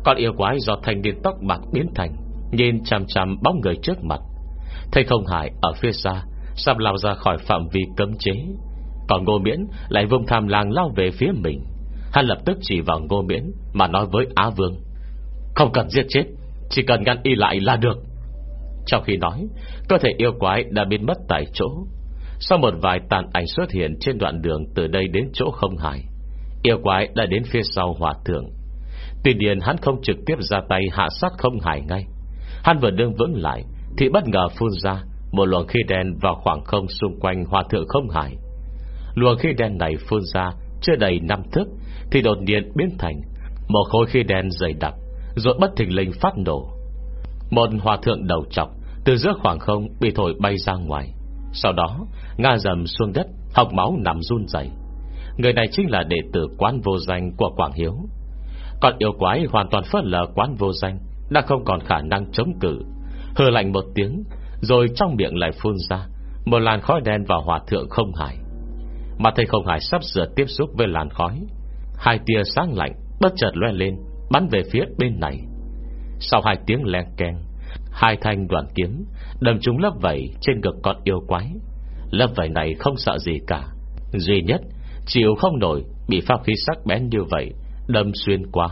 Con yêu quái do thanh niên tóc bạc biến thành, Nhìn chằm chằm bóng người trước mặt. Thầy không hại, ở phía xa, Sắp lao ra khỏi phạm vi cấm chế. Còn ngô miễn lại vùng tham lang lao về phía mình. Hắn lập tức chỉ vào ngô miễn Mà nói với Á Vương, Không cần giết chết, Chỉ cần ngăn y lại là được. Trong khi nói, Cơ thể yêu quái đã biến mất tại chỗ. Sau một vài tàn ảnh xuất hiện Trên đoạn đường từ đây đến chỗ không hài Yêu quái đã đến phía sau hòa thượng. Tuy nhiên hắn không trực tiếp ra tay, Hạ sát không hài ngay. Hắn vừa đương vững lại, Thì bất ngờ phun ra một luồng khí đen vào khoảng không xung quanh hòa thượng không hải Luồng khí đen này phun ra Chưa đầy năm thước, Thì đột nhiên biến thành Một khối khí đen dày đặc, Rồi bất thình lình phát nổ. Một hòa thượng đầu chọc Từ giữa khoảng không bị thổi bay ra ngoài. Sau đó ngã dầm xuống đất, Học máu nằm run dày Người này chính là đệ tử quán vô danh của Quảng Hiếu. Còn yêu quái hoàn toàn phớt lờ quán vô danh, Đã không còn khả năng chống cự. Hờ lạnh một tiếng, rồi trong miệng lại phun ra Một làn khói đen vào hòa thượng không hải Mà thầy không hải sắp sửa tiếp xúc với làn khói, Hai tia sáng lạnh Bất chợt loe lên, Bắn về phía bên này. Sau hai tiếng len keng, Hai thanh đoàn kiếm Đâm trúng lớp vẩy trên ngực con yêu quái. Lớp vẩy này không sợ gì cả, Duy nhất Chịu không nổi, Bị pháp khí sắc bén như vậy, Đâm xuyên qua.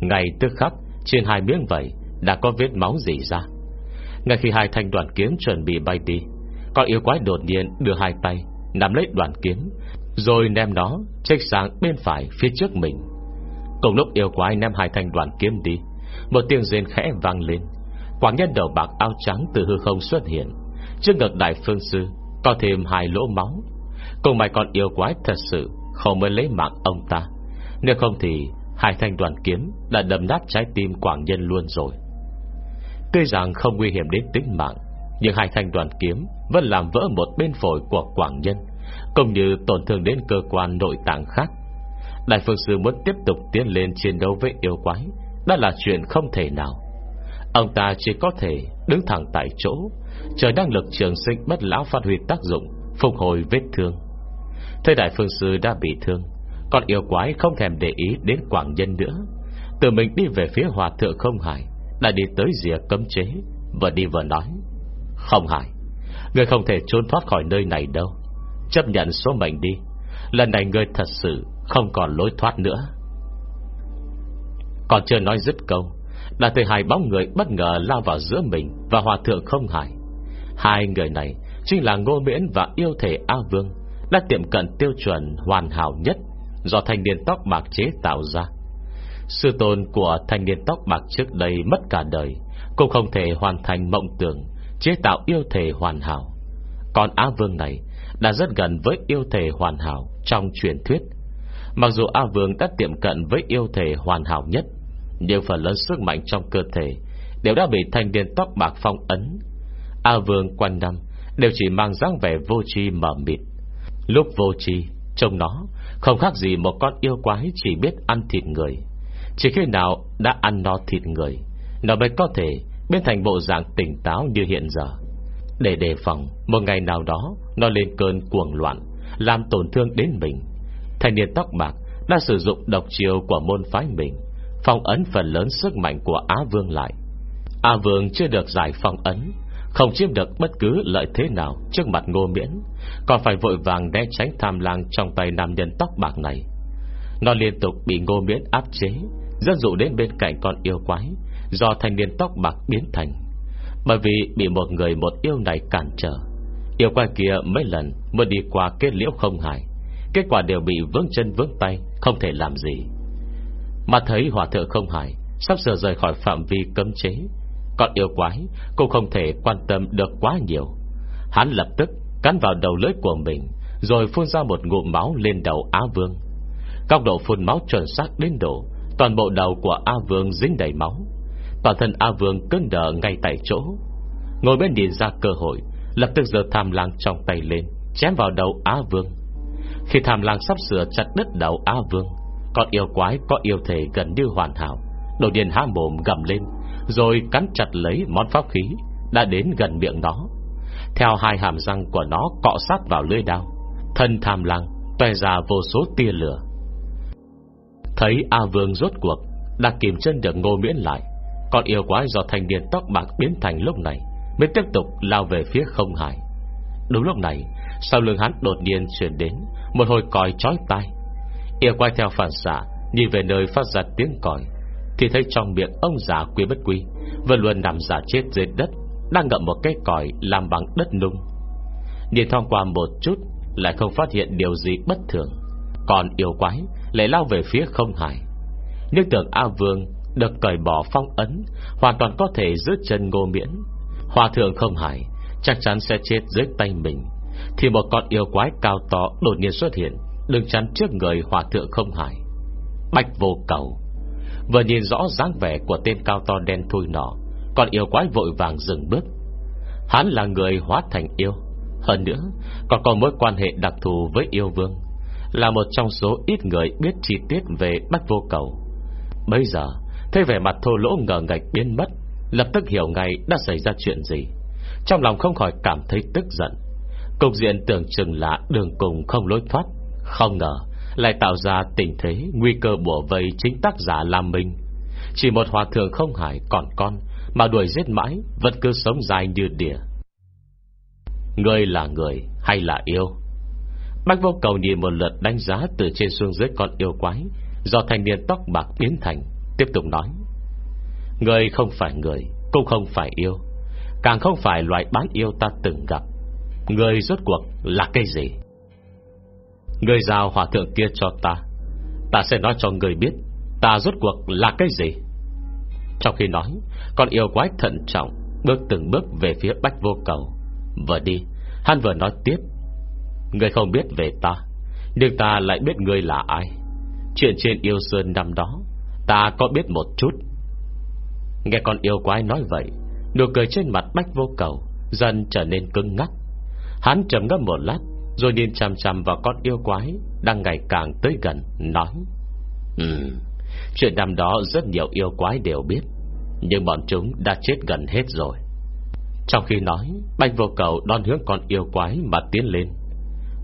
Ngay tức khắc, Trên hai miếng vậy Đã có vết máu dỉ ra. Ngay khi hai thanh đoàn kiếm chuẩn bị bay đi Con yêu quái đột nhiên đưa hai tay, Nắm lấy đoàn kiếm, Rồi ném nó Trách sang bên phải phía trước mình. Cùng lúc yêu quái ném hai thanh đoàn kiếm đi, Một tiếng rên khẽ vang lên. Quảng nhân đầu bạc áo trắng từ hư không xuất hiện. Trước ngực đại phương sư Có thêm hai lỗ máu Cùng mày còn yêu quái thật sự, Không mới lấy mạng ông ta. Nếu không thì Hai thanh đoàn kiếm đã đâm nát trái tim quảng nhân luôn rồi. Tuy rằng không nguy hiểm đến tính mạng, Nhưng hai thanh đoàn kiếm Vẫn làm vỡ một bên phổi của quảng nhân, Cũng như tổn thương đến cơ quan nội tạng khác. Đại phương sư muốn tiếp tục tiến lên chiến đấu với yêu quái Đã là chuyện không thể nào. Ông ta chỉ có thể đứng thẳng tại chỗ, Chờ năng lực trường sinh bất lão phát huy tác dụng, Phục hồi vết thương. Thế đại phương sư đã bị thương. Còn yêu quái không thèm để ý đến quảng nhân nữa. Tự mình đi về phía hòa thượng không hải Đã đi tới rìa cấm chế, Vừa đi vừa nói, Không hải, Người không thể trốn thoát khỏi nơi này đâu. Chấp nhận số mệnh đi. Lần này người thật sự Không còn lối thoát nữa. Còn chưa nói dứt câu, Đã thấy hai bóng người bất ngờ lao vào giữa mình Và hòa thượng không hải. Hai người này Chính là Ngô Miễn và yêu thể A Vương. Đã tiệm cận tiêu chuẩn hoàn hảo nhất Do thanh niên tóc bạc chế tạo ra. Sư tôn của thanh niên tóc bạc trước đây mất cả đời, Cũng không thể hoàn thành mộng tưởng, Chế tạo yêu thể hoàn hảo. Còn Á Vương này Đã rất gần với yêu thể hoàn hảo Trong truyền thuyết. Mặc dù A Vương đã tiệm cận với yêu thể hoàn hảo nhất, Nhưng phần lớn sức mạnh trong cơ thể Đều đã bị thanh niên tóc bạc phong ấn. A Vương quanh năm Đều chỉ mang dáng vẻ vô tri mờ mịt. Lúc vô trì Trông nó, không khác gì một con yêu quái Chỉ biết ăn thịt người. Chỉ khi nào đã ăn no thịt người, Nó mới có thể biến thành bộ dạng tỉnh táo như hiện giờ. Để đề phòng, Một ngày nào đó, Nó lên cơn cuồng loạn, Làm tổn thương đến mình. Thanh niên tóc bạc đã sử dụng độc chiêu của môn phái mình, Phong ấn phần lớn sức mạnh của Á Vương lại. Á Vương chưa được giải phong ấn không chiếm được bất cứ lợi thế nào Trước mặt ngô miễn. Còn phải vội vàng né tránh tham lang Trong tay nam nhân tóc bạc này. Nó liên tục bị ngô miễn áp chế, Dẫn dụ đến bên cạnh con yêu quái, Do thanh niên tóc bạc biến thành. Bởi vì bị một người một yêu này cản trở, Yêu quái kia mấy lần Mới đi qua kết liễu không hài. Kết quả đều bị vướng chân vướng tay, Không thể làm gì. Mà thấy hòa thượng không hài, Sắp sửa rời khỏi phạm vi cấm chế còn yêu quái, Cũng không thể quan tâm được quá nhiều. Hắn lập tức cắn vào đầu lưỡi của mình, Rồi phun ra một ngụm máu lên đầu Á Vương. Góc độ phun máu chuẩn xác đến độ, Toàn bộ đầu của A Vương dính đầy máu. Toàn thân A Vương cứng đờ ngay tại chỗ. Ngồi bên nhìn ra cơ hội, Lập tức giơ tham lang trong tay lên, Chém vào đầu Á Vương. Khi tham lang sắp sửa chặt đứt đầu Á Vương, Con yêu quái có yêu thể gần như hoàn hảo. Đột nhiên há mồm gầm lên rồi cắn chặt lấy món pháp khí Đã đến gần miệng nó. Theo hai hàm răng của nó cọ sát vào lưỡi đao, Thân tham lăng Tòe ra vô số tia lửa. Thấy A Vương rốt cuộc, Đã kìm chân được ngô miễn lại Còn yêu quái do thành niên tóc bạc biến thành lúc này Mới tiếp tục lao về phía không hải Đúng lúc này, Sau lưng hắn đột nhiên chuyển đến Một hồi còi chói tai. Yêu quái theo phản xạ Nhìn về nơi phát ra tiếng còi thì thấy trong miệng ông già quy bất quy, Vẫn luôn nằm giả chết dưới đất, Đang ngậm một cái còi làm bằng đất nung. Nhìn thong qua một chút, Lại không phát hiện điều gì bất thường. Còn yêu quái lại lao về phía không hải Nhưng tưởng A Vương Được cởi bỏ phong ấn, Hoàn toàn có thể giữ chân ngô miễn. Hòa thượng không hải Chắc chắn sẽ chết dưới tay mình. Thì một con yêu quái cao to đột nhiên xuất hiện Đừng chắn trước người hòa thượng không hải Bạch vô cầu. Vừa nhìn rõ dáng vẻ của tên cao to đen thui nọ Còn yêu quái vội vàng dừng bước. Hắn là người hóa thành yêu. Hơn nữa, Còn có mối quan hệ đặc thù với yêu vương, Là một trong số ít người biết chi tiết về Bách Vô Cầu. Bây giờ, Thấy vẻ mặt thô lỗ ngờ ngạch biến mất, Lập tức hiểu ngay đã xảy ra chuyện gì. Trong lòng không khỏi cảm thấy tức giận. Cục diện tưởng chừng là đường cùng không lối thoát. Không ngờ lại tạo ra tình thế nguy cơ bùa vây chính tác giả Lam Minh. Chỉ một hòa thượng không hải còn con, Mà đuổi giết mãi, Vẫn cứ sống dài như đỉa. Người là người hay là yêu? Bách vô cầu nhìn một lượt đánh giá Từ trên xuống dưới con yêu quái, Do thanh niên tóc bạc biến thành, Tiếp tục nói. Người không phải người, Cũng không phải yêu. Càng không phải loại bán yêu ta từng gặp. Người rốt cuộc là cái gì? Người giao hòa thượng kia cho ta. Ta sẽ nói cho người biết, Ta rốt cuộc là cái gì? Trong khi nói, Con yêu quái thận trọng Bước từng bước về phía bách vô cầu. Vừa đi, Hắn vừa nói tiếp, Người không biết về ta, Nhưng ta lại biết người là ai. Chuyện trên yêu sơn năm đó, Ta có biết một chút. Nghe con yêu quái nói vậy, Nụ cười trên mặt bách vô cầu Dần trở nên cứng ngắt. Hắn trầm ngâm một lát rồi nhìn chằm chằm vào con yêu quái Đang ngày càng tới gần, Nói Ừ Chuyện năm đó rất nhiều yêu quái đều biết, Nhưng bọn chúng đã chết gần hết rồi. Trong khi nói, Bách vô cầu đón hướng con yêu quái Mà tiến lên.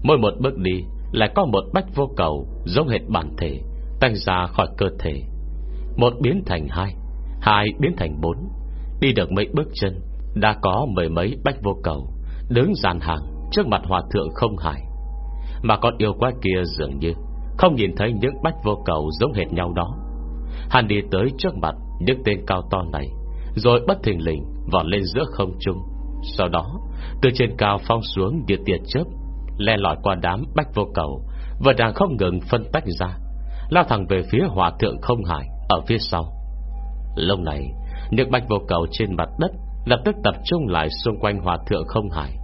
Mỗi một bước đi Lại có một bách vô cầu Giống hệt bản thể Tanh ra khỏi cơ thể. Một biến thành hai Hai biến thành bốn. Đi được mấy bước chân, Đã có mười mấy bách vô cầu Đứng dàn hàng trước mặt hòa thượng không hải Mà con yêu quái kia dường như Không nhìn thấy những bách vô cầu giống hệt nhau đó. Hắn đi tới trước mặt Những tên cao to này, Rồi bất thình lình vọt lên giữa không trung. Sau đó, Từ trên cao phong xuống như tiệt chớp Le lỏi qua đám bách vô cầu Và đang không ngừng phân tách ra, Lao thẳng về phía hòa thượng không hải Ở phía sau. Lúc này, Những bách vô cầu trên mặt đất Lập tức tập trung lại xung quanh hòa thượng không hải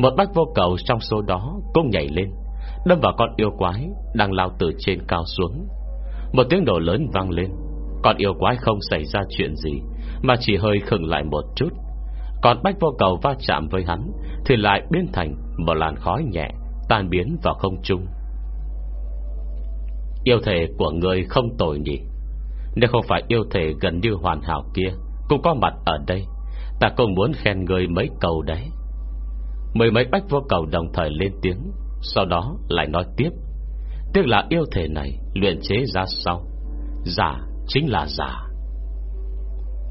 một bách vô cầu trong số đó Cũng nhảy lên, Đâm vào con yêu quái Đang lao từ trên cao xuống. Một tiếng nổ lớn vang lên. Con yêu quái không xảy ra chuyện gì, Mà chỉ hơi khừng lại một chút. Còn bách vô cầu va chạm với hắn Thì lại biến thành một làn khói nhẹ Tan biến vào không trung. Yêu thể của người không tồi nhỉ. Nếu không phải yêu thể gần như hoàn hảo kia, Cũng có mặt ở đây, Ta cũng muốn khen người mấy cầu đấy. Mười mấy bách vô cầu đồng thời lên tiếng, Sau đó lại nói tiếp. Tiếc là yêu thể này Luyện chế ra sau, Giả chính là giả.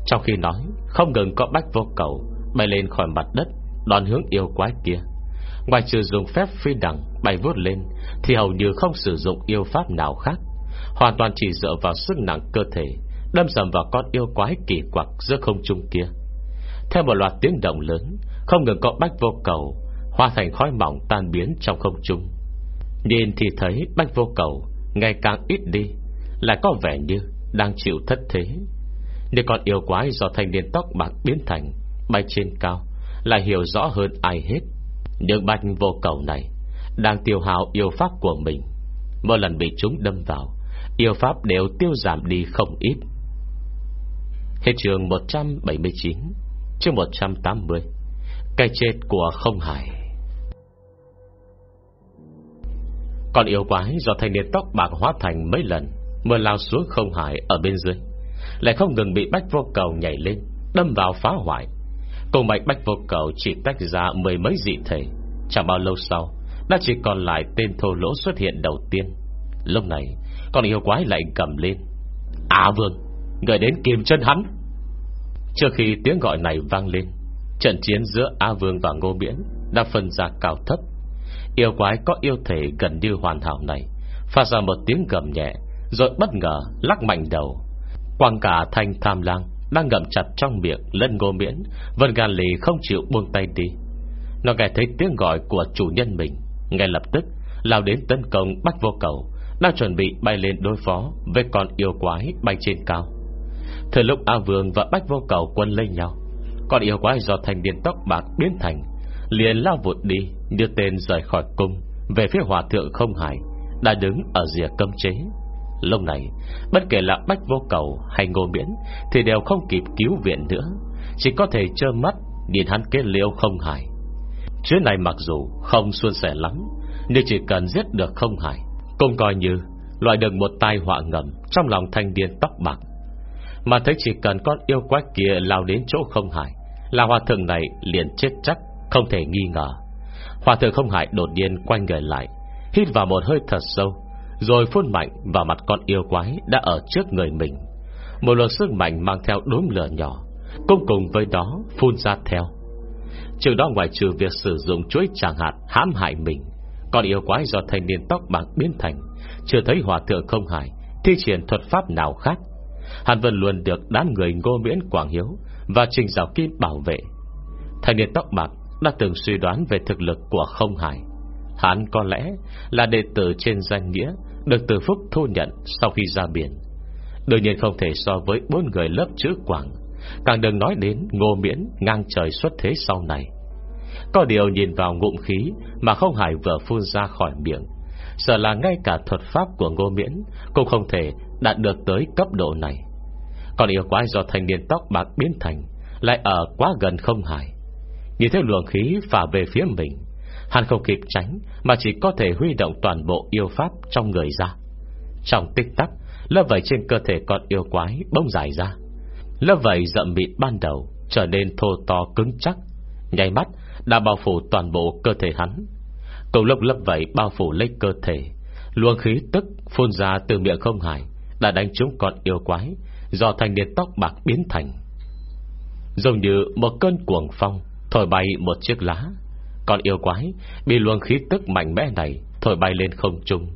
Trong khi nói, Không ngừng có bách vô cầu Bay lên khỏi mặt đất, Đón hướng yêu quái kia. Ngoài trừ dùng phép phi đằng bay vút lên, Thì hầu như không sử dụng yêu pháp nào khác. Hoàn toàn chỉ dựa vào sức nặng cơ thể, Đâm dầm vào con yêu quái kỳ quặc Giữa không trung kia. Theo một loạt tiếng động lớn không ngừng có bách vô cầu Hoa thành khói mỏng tan biến trong không trung. Nhìn thì thấy bách vô cầu Ngày càng ít đi, Lại có vẻ như đang chịu thất thế. Nếu con yêu quái do thanh niên tóc bạc biến thành Bay trên cao, Lại hiểu rõ hơn ai hết. Những bách vô cầu này Đang tiêu hao yêu pháp của mình. Mỗi lần bị chúng đâm vào, Yêu pháp đều tiêu giảm đi không ít. Hết trường 179 Chương 180 Cây chết của không hải Còn yêu quái do thanh niên tóc bạc hóa thành mấy lần, Mưa lao xuống không hải ở bên dưới. Lại không ngừng bị bách vô cầu nhảy lên, Đâm vào phá hoại. Cùng mạch bách vô cầu chỉ tách ra mười mấy dị thể. Chẳng bao lâu sau, Đã chỉ còn lại tên thô lỗ xuất hiện đầu tiên. Lúc này, Con yêu quái lại cầm lên. À vương, Người đến kiềm chân hắn. Trước khi tiếng gọi này vang lên Trận chiến giữa A Vương và Ngô Miễn Đã phân ra cao thấp. Yêu quái có yêu thể gần như hoàn hảo này, Phát ra một tiếng gầm nhẹ, Rồi bất ngờ lắc mạnh đầu. Quang cả thanh tham lang đang ngậm chặt trong miệng lên ngô miễn, Vân gàn lì không chịu buông tay đi. Nó nghe thấy tiếng gọi của chủ nhân mình, Ngay lập tức lao đến tấn công bắt vô cầu, Đang chuẩn bị bay lên đối phó Với con yêu quái bay trên cao. Thời lúc A Vương và Bách Vô Cầu quân lấy nhau con yêu quái do thành điện tóc bạc biến thành. Liền lao vụt đi Như tên rời khỏi cung, Về phía hòa thượng không hải Đã đứng ở rìa cấm chế. Lúc này, Bất kể là Bách Vô Cầu hay Ngô Miễn, Thì đều không kịp cứu viện nữa. Chỉ có thể trơ mắt, Nhìn hắn kết liêu không hải Chuyến này mặc dù không suôn sẻ lắm, Nhưng chỉ cần giết được không hải Cũng coi như loại được một tai họa ngầm Trong lòng thanh niên tóc bạc. Mà thấy chỉ cần con yêu quái kia Lao đến chỗ không hải là hòa thượng này liền chết chắc, Không thể nghi ngờ. Hòa thượng không hại đột nhiên quay người lại, Hít vào một hơi thật sâu, rồi phun mạnh vào mặt con yêu quái Đã ở trước người mình. Một luồng sức mạnh mang theo đốm lửa nhỏ, Cùng cùng với đó phun ra theo. Trừ đó ngoài trừ việc sử dụng chuỗi chẳng hạt hãm hại mình Còn yêu quái do thanh niên tóc bạc biến thành, Chưa thấy hòa thượng không hại, Thi triển thuật pháp nào khác. Hàn Vân luôn được đám người ngô miễn Quảng Hiếu và Trình Giáo Kim bảo vệ. Thanh niên tóc bạc đã từng suy đoán về thực lực của không hải Hắn có lẽ là đệ tử trên danh nghĩa Được từ phúc thu nhận sau khi ra biển. Đương nhiên không thể so với bốn người lớp chữ Quảng, Càng đừng nói đến ngô miễn ngang trời xuất thế sau này. Có điều nhìn vào ngụm khí Mà không hải vừa phun ra khỏi miệng, Sợ là ngay cả thuật pháp của ngô miễn Cũng không thể đạt được tới cấp độ này. Còn yêu quái do thanh niên tóc bạc biến thành, Lại ở quá gần không hải Nhìn theo luồng khí phả về phía mình, Hắn không kịp tránh Mà chỉ có thể huy động toàn bộ yêu pháp Trong người ra. Trong tích tắc, Lớp vẩy trên cơ thể con yêu quái bông dài ra. Lớp vẩy rậm mịn ban đầu Trở nên thô to cứng chắc Nhảy mắt đã bao phủ toàn bộ cơ thể hắn. Cầu lốc lớp vẩy bao phủ lấy cơ thể, Luồng khí tức phun ra từ miệng không hải Đã đánh trúng con yêu quái Do thanh niên tóc bạc biến thành. Giống như một cơn cuồng phong, Thổi bay một chiếc lá. Còn yêu quái Bị luồng khí tức mạnh mẽ này Thổi bay lên không trung.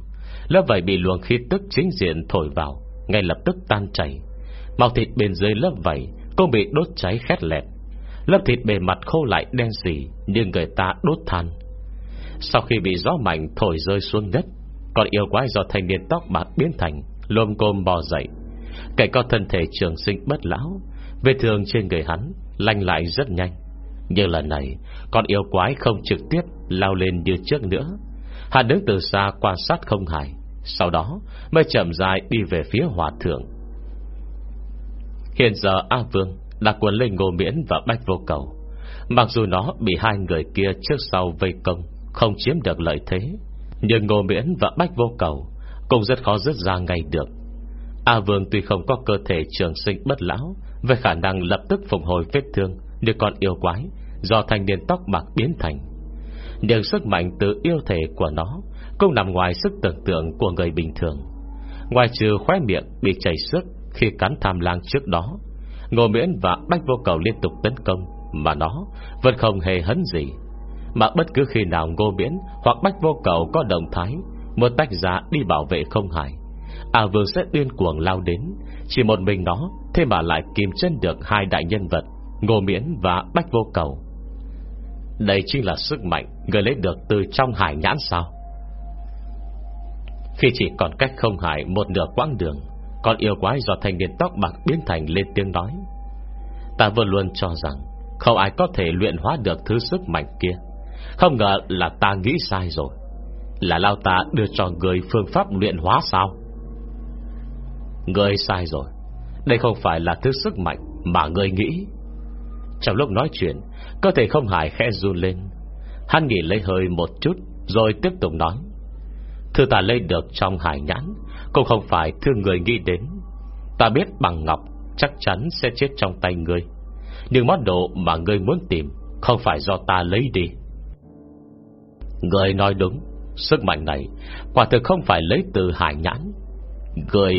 Lớp vảy bị luồng khí tức chính diện thổi vào, Ngay lập tức tan chảy. Màu thịt bên dưới lớp vảy Cũng bị đốt cháy khét lẹt. Lớp thịt bề mặt khô lại đen xỉ Nhưng người ta đốt than. Sau khi bị gió mạnh thổi rơi xuống đất, Còn yêu quái do thanh niên tóc bạc biến thành, lồm cồm bò dậy. Kẻ có thân thể trường sinh bất lão, Vết thương trên người hắn Lanh lại rất nhanh. Nhưng lần này, Con yêu quái không trực tiếp lao lên như trước nữa. Hắn đứng từ xa quan sát không hài, Sau đó mới chậm dài đi về phía hòa thượng. Hiện giờ A Vương Đã cuốn lên ngô miễn và bách vô cầu. Mặc dù nó bị hai người kia trước sau vây công, Không chiếm được lợi thế, Nhưng ngô miễn và bách vô cầu Cũng rất khó dứt ra ngay được. A Vương tuy không có cơ thể trường sinh bất lão Về khả năng lập tức phục hồi vết thương Như con yêu quái, Do thanh niên tóc bạc biến thành Nhưng sức mạnh từ yêu thể của nó Cũng nằm ngoài sức tưởng tượng của người bình thường Ngoài trừ khóe miệng bị chảy sức Khi cắn tham lang trước đó, Ngô Miễn và Bách Vô Cầu liên tục tấn công, Mà nó vẫn không hề hấn gì Mà bất cứ khi nào Ngô Miễn Hoặc Bách Vô Cầu có động thái Một tách ra đi bảo vệ không hại. À vương sẽ điên cuồng lao đến, Chỉ một mình nó, Thế mà lại kìm chân được hai đại nhân vật, Ngô Miễn và Bách Vô Cầu. Đây chính là sức mạnh Người lấy được từ trong hải nhãn sao? Khi chỉ còn cách không hải Một nửa quãng đường, Con yêu quái do thanh niên tóc bạc biến thành lên tiếng nói. Ta vừa luôn cho rằng Không ai có thể luyện hóa được thứ sức mạnh kia. Không ngờ là ta nghĩ sai rồi. Là Lao ta đưa cho người phương pháp luyện hóa sao? Người sai rồi. Đây không phải là thứ sức mạnh Mà người nghĩ. Trong lúc nói chuyện, Cơ thể không hài khẽ run lên. Hắn nghỉ lấy hơi một chút, Rồi tiếp tục nói. Thứ ta lấy được trong hải nhãn, Cũng không phải thứ người nghĩ đến. Ta biết bằng ngọc Chắc chắn sẽ chết trong tay ngươi. Nhưng món đồ mà ngươi muốn tìm Không phải do ta lấy đi. Người nói đúng, Sức mạnh này Quả thực không phải lấy từ hải nhãn. Người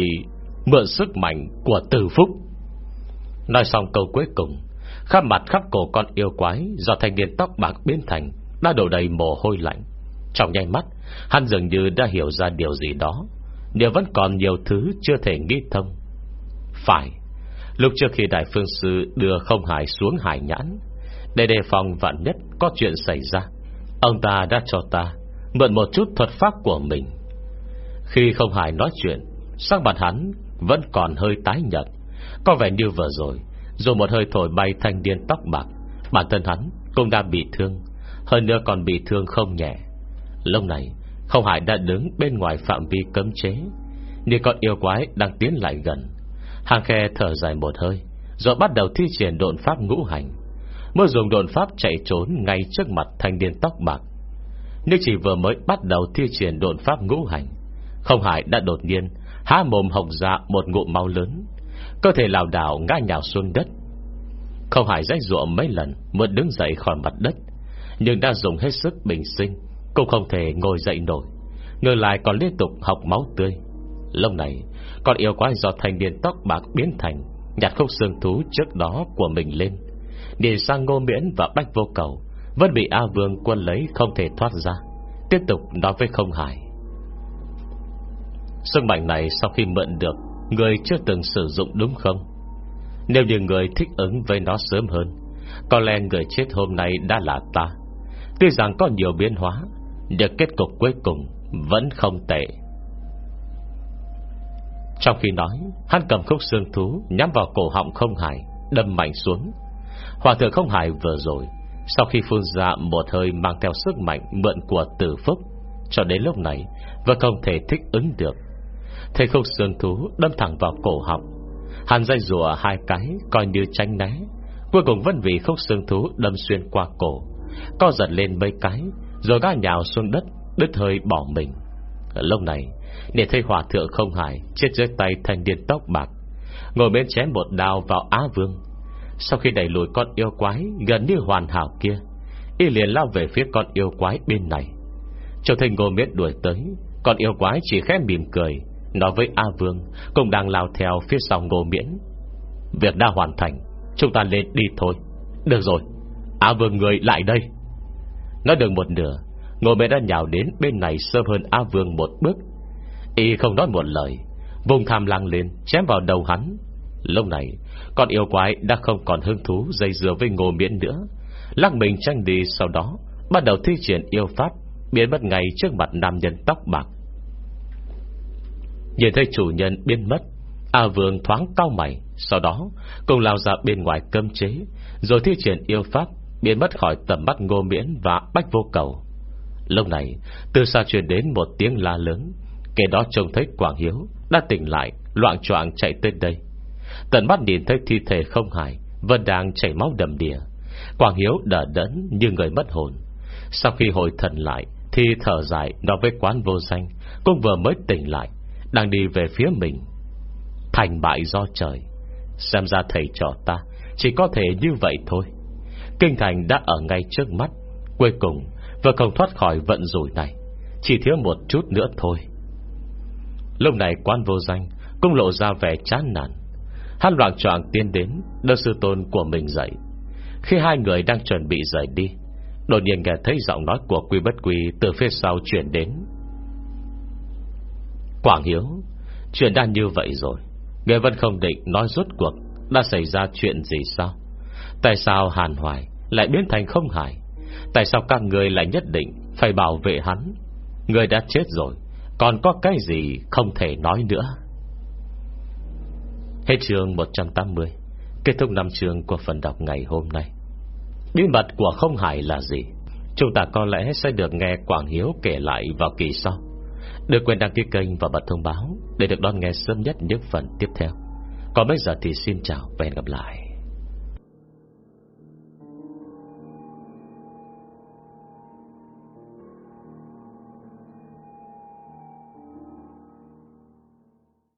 Mượn sức mạnh của từ phúc. Nói xong câu cuối cùng, Khắp mặt khắp cổ con yêu quái Do thanh niên tóc bạc biến thành Đã đổ đầy mồ hôi lạnh. Trong nhanh mắt, Hắn dường như đã hiểu ra điều gì đó, Nhưng vẫn còn nhiều thứ chưa thể nghĩ thông. Phải, Lúc trước khi Đại Phương Sư đưa không hải xuống hải nhãn, Để đề phòng vạn nhất có chuyện xảy ra, Ông ta đã cho ta Mượn một chút thuật pháp của mình. Khi không hải nói chuyện, Sắc mặt hắn vẫn còn hơi tái nhợt. Có vẻ như vừa rồi, Dù một hơi thổi bay thanh niên tóc bạc, Bản thân hắn cũng đã bị thương, Hơn nữa còn bị thương không nhẹ. Lúc này, Không Hải đã đứng bên ngoài phạm vi cấm chế, Nhưng con yêu quái đang tiến lại gần. Hàng khe thở dài một hơi, Rồi bắt đầu thi triển độn pháp ngũ hành. Mới dùng độn pháp chạy trốn Ngay trước mặt thanh niên tóc bạc. Nhưng chỉ vừa mới bắt đầu thi triển độn pháp ngũ hành, Không Hải đã đột nhiên Há mồm hồng ra một ngụm máu lớn, Cơ thể lào đảo ngã nhào xuống đất. Không hải rách ruộng mấy lần, Muốn đứng dậy khỏi mặt đất, Nhưng đã dùng hết sức bình sinh, Cũng không thể ngồi dậy nổi. Ngược lại còn liên tục học máu tươi. Lúc này, Con yêu quái do thành niên tóc bạc biến thành, Nhặt khúc xương thú trước đó của mình lên. Điền sang ngô miễn và bách vô cầu, Vẫn bị A Vương quân lấy không thể thoát ra, Tiếp tục nói với không hải Sức mạnh này sau khi mượn được, Người chưa từng sử dụng đúng không? Nếu như người thích ứng với nó sớm hơn, Có lẽ người chết hôm nay đã là ta. Tuy rằng có nhiều biến hóa, Nhưng kết cục cuối cùng Vẫn không tệ. Trong khi nói, Hắn cầm khúc xương thú Nhắm vào cổ họng không hải Đâm mạnh xuống. Hòa thượng không hải vừa rồi, Sau khi phun ra một hơi mang theo sức mạnh Mượn của tử phúc, Cho đến lúc này Vẫn không thể thích ứng được. Thấy khúc xương thú đâm thẳng vào cổ họng. Hàn dây rùa hai cái, Coi như tránh né. Cuối cùng vẫn vì khúc xương thú đâm xuyên qua cổ. Co giật lên mấy cái, Rồi gã nhào xuống đất, Đứt hơi bỏ mình. Ở lúc này Để thấy hòa thượng không hài, Chết dưới tay thành điên tóc bạc. Ngồi bên chém một đao vào Á Vương. Sau khi đẩy lùi con yêu quái, Gần như hoàn hảo kia, Y liền lao về phía con yêu quái bên này. Châu Thanh Ngô Miết đuổi tới, Con yêu quái chỉ khẽ mỉm cười Nói với A Vương, Cũng đang lao theo phía sau Ngô Miễn. Việc đã hoàn thành, Chúng ta lên đi thôi. Được rồi, A Vương người lại đây. Nói được một nửa, Ngô Miễn đã nhào đến bên này sớm hơn A Vương một bước. Y không nói một lời, Vùng tham lăng lên, Chém vào đầu hắn. Lúc này, Con yêu quái đã không còn hứng thú Dây dừa với Ngô Miễn nữa. Lắc mình tranh đi sau đó, Bắt đầu thi triển yêu pháp, Biến mất ngay trước mặt nam nhân tóc bạc. Nhìn thấy chủ nhân biến mất, A Vương thoáng cao mày, Sau đó, cùng lao ra bên ngoài cơm chế, Rồi thi triển yêu pháp, Biến mất khỏi tầm mắt ngô miễn và bách vô cầu. Lúc này, Từ xa truyền đến một tiếng la lớn Kể đó trông thấy Quảng Hiếu Đã tỉnh lại, loạn choạng chạy tới đây. Tận mắt nhìn thấy thi thể không hài, Vẫn đang chảy máu đầm đìa. Quảng Hiếu đỡ đẫn như người mất hồn. Sau khi hồi thần lại, Thì thở dài nói với quán vô danh, Cũng vừa mới tỉnh lại đang đi về phía mình. Thành bại do trời. Xem ra thầy trò ta Chỉ có thể như vậy thôi. Kinh thành đã ở ngay trước mắt. Cuối cùng, vừa không thoát khỏi vận rủi này, Chỉ thiếu một chút nữa thôi. Lúc này quan vô danh Cũng lộ ra vẻ chán nản. Hắn loạn choạng tiến đến Đỡ sư tôn của mình dậy. Khi hai người đang chuẩn bị rời đi, Đột nhiên nghe thấy giọng nói của Quy Bất Quy Từ phía sau chuyển đến. Quảng Hiếu, Chuyện đã như vậy rồi Người vẫn không định nói rốt cuộc Đã xảy ra chuyện gì sao? Tại sao Hàn Hoài lại biến thành không hài? Tại sao các người lại nhất định Phải bảo vệ hắn? Người đã chết rồi, Còn có cái gì không thể nói nữa? Hết chương 180 Kết thúc năm chương của phần đọc ngày hôm nay. Bí mật của không hải là gì? Chúng ta có lẽ sẽ được nghe Quảng Hiếu kể lại vào kỳ sau. Đừng quên đăng ký kênh và bật thông báo Để được đón nghe sớm nhất những phần tiếp theo. Còn bây giờ thì xin chào và hẹn gặp lại.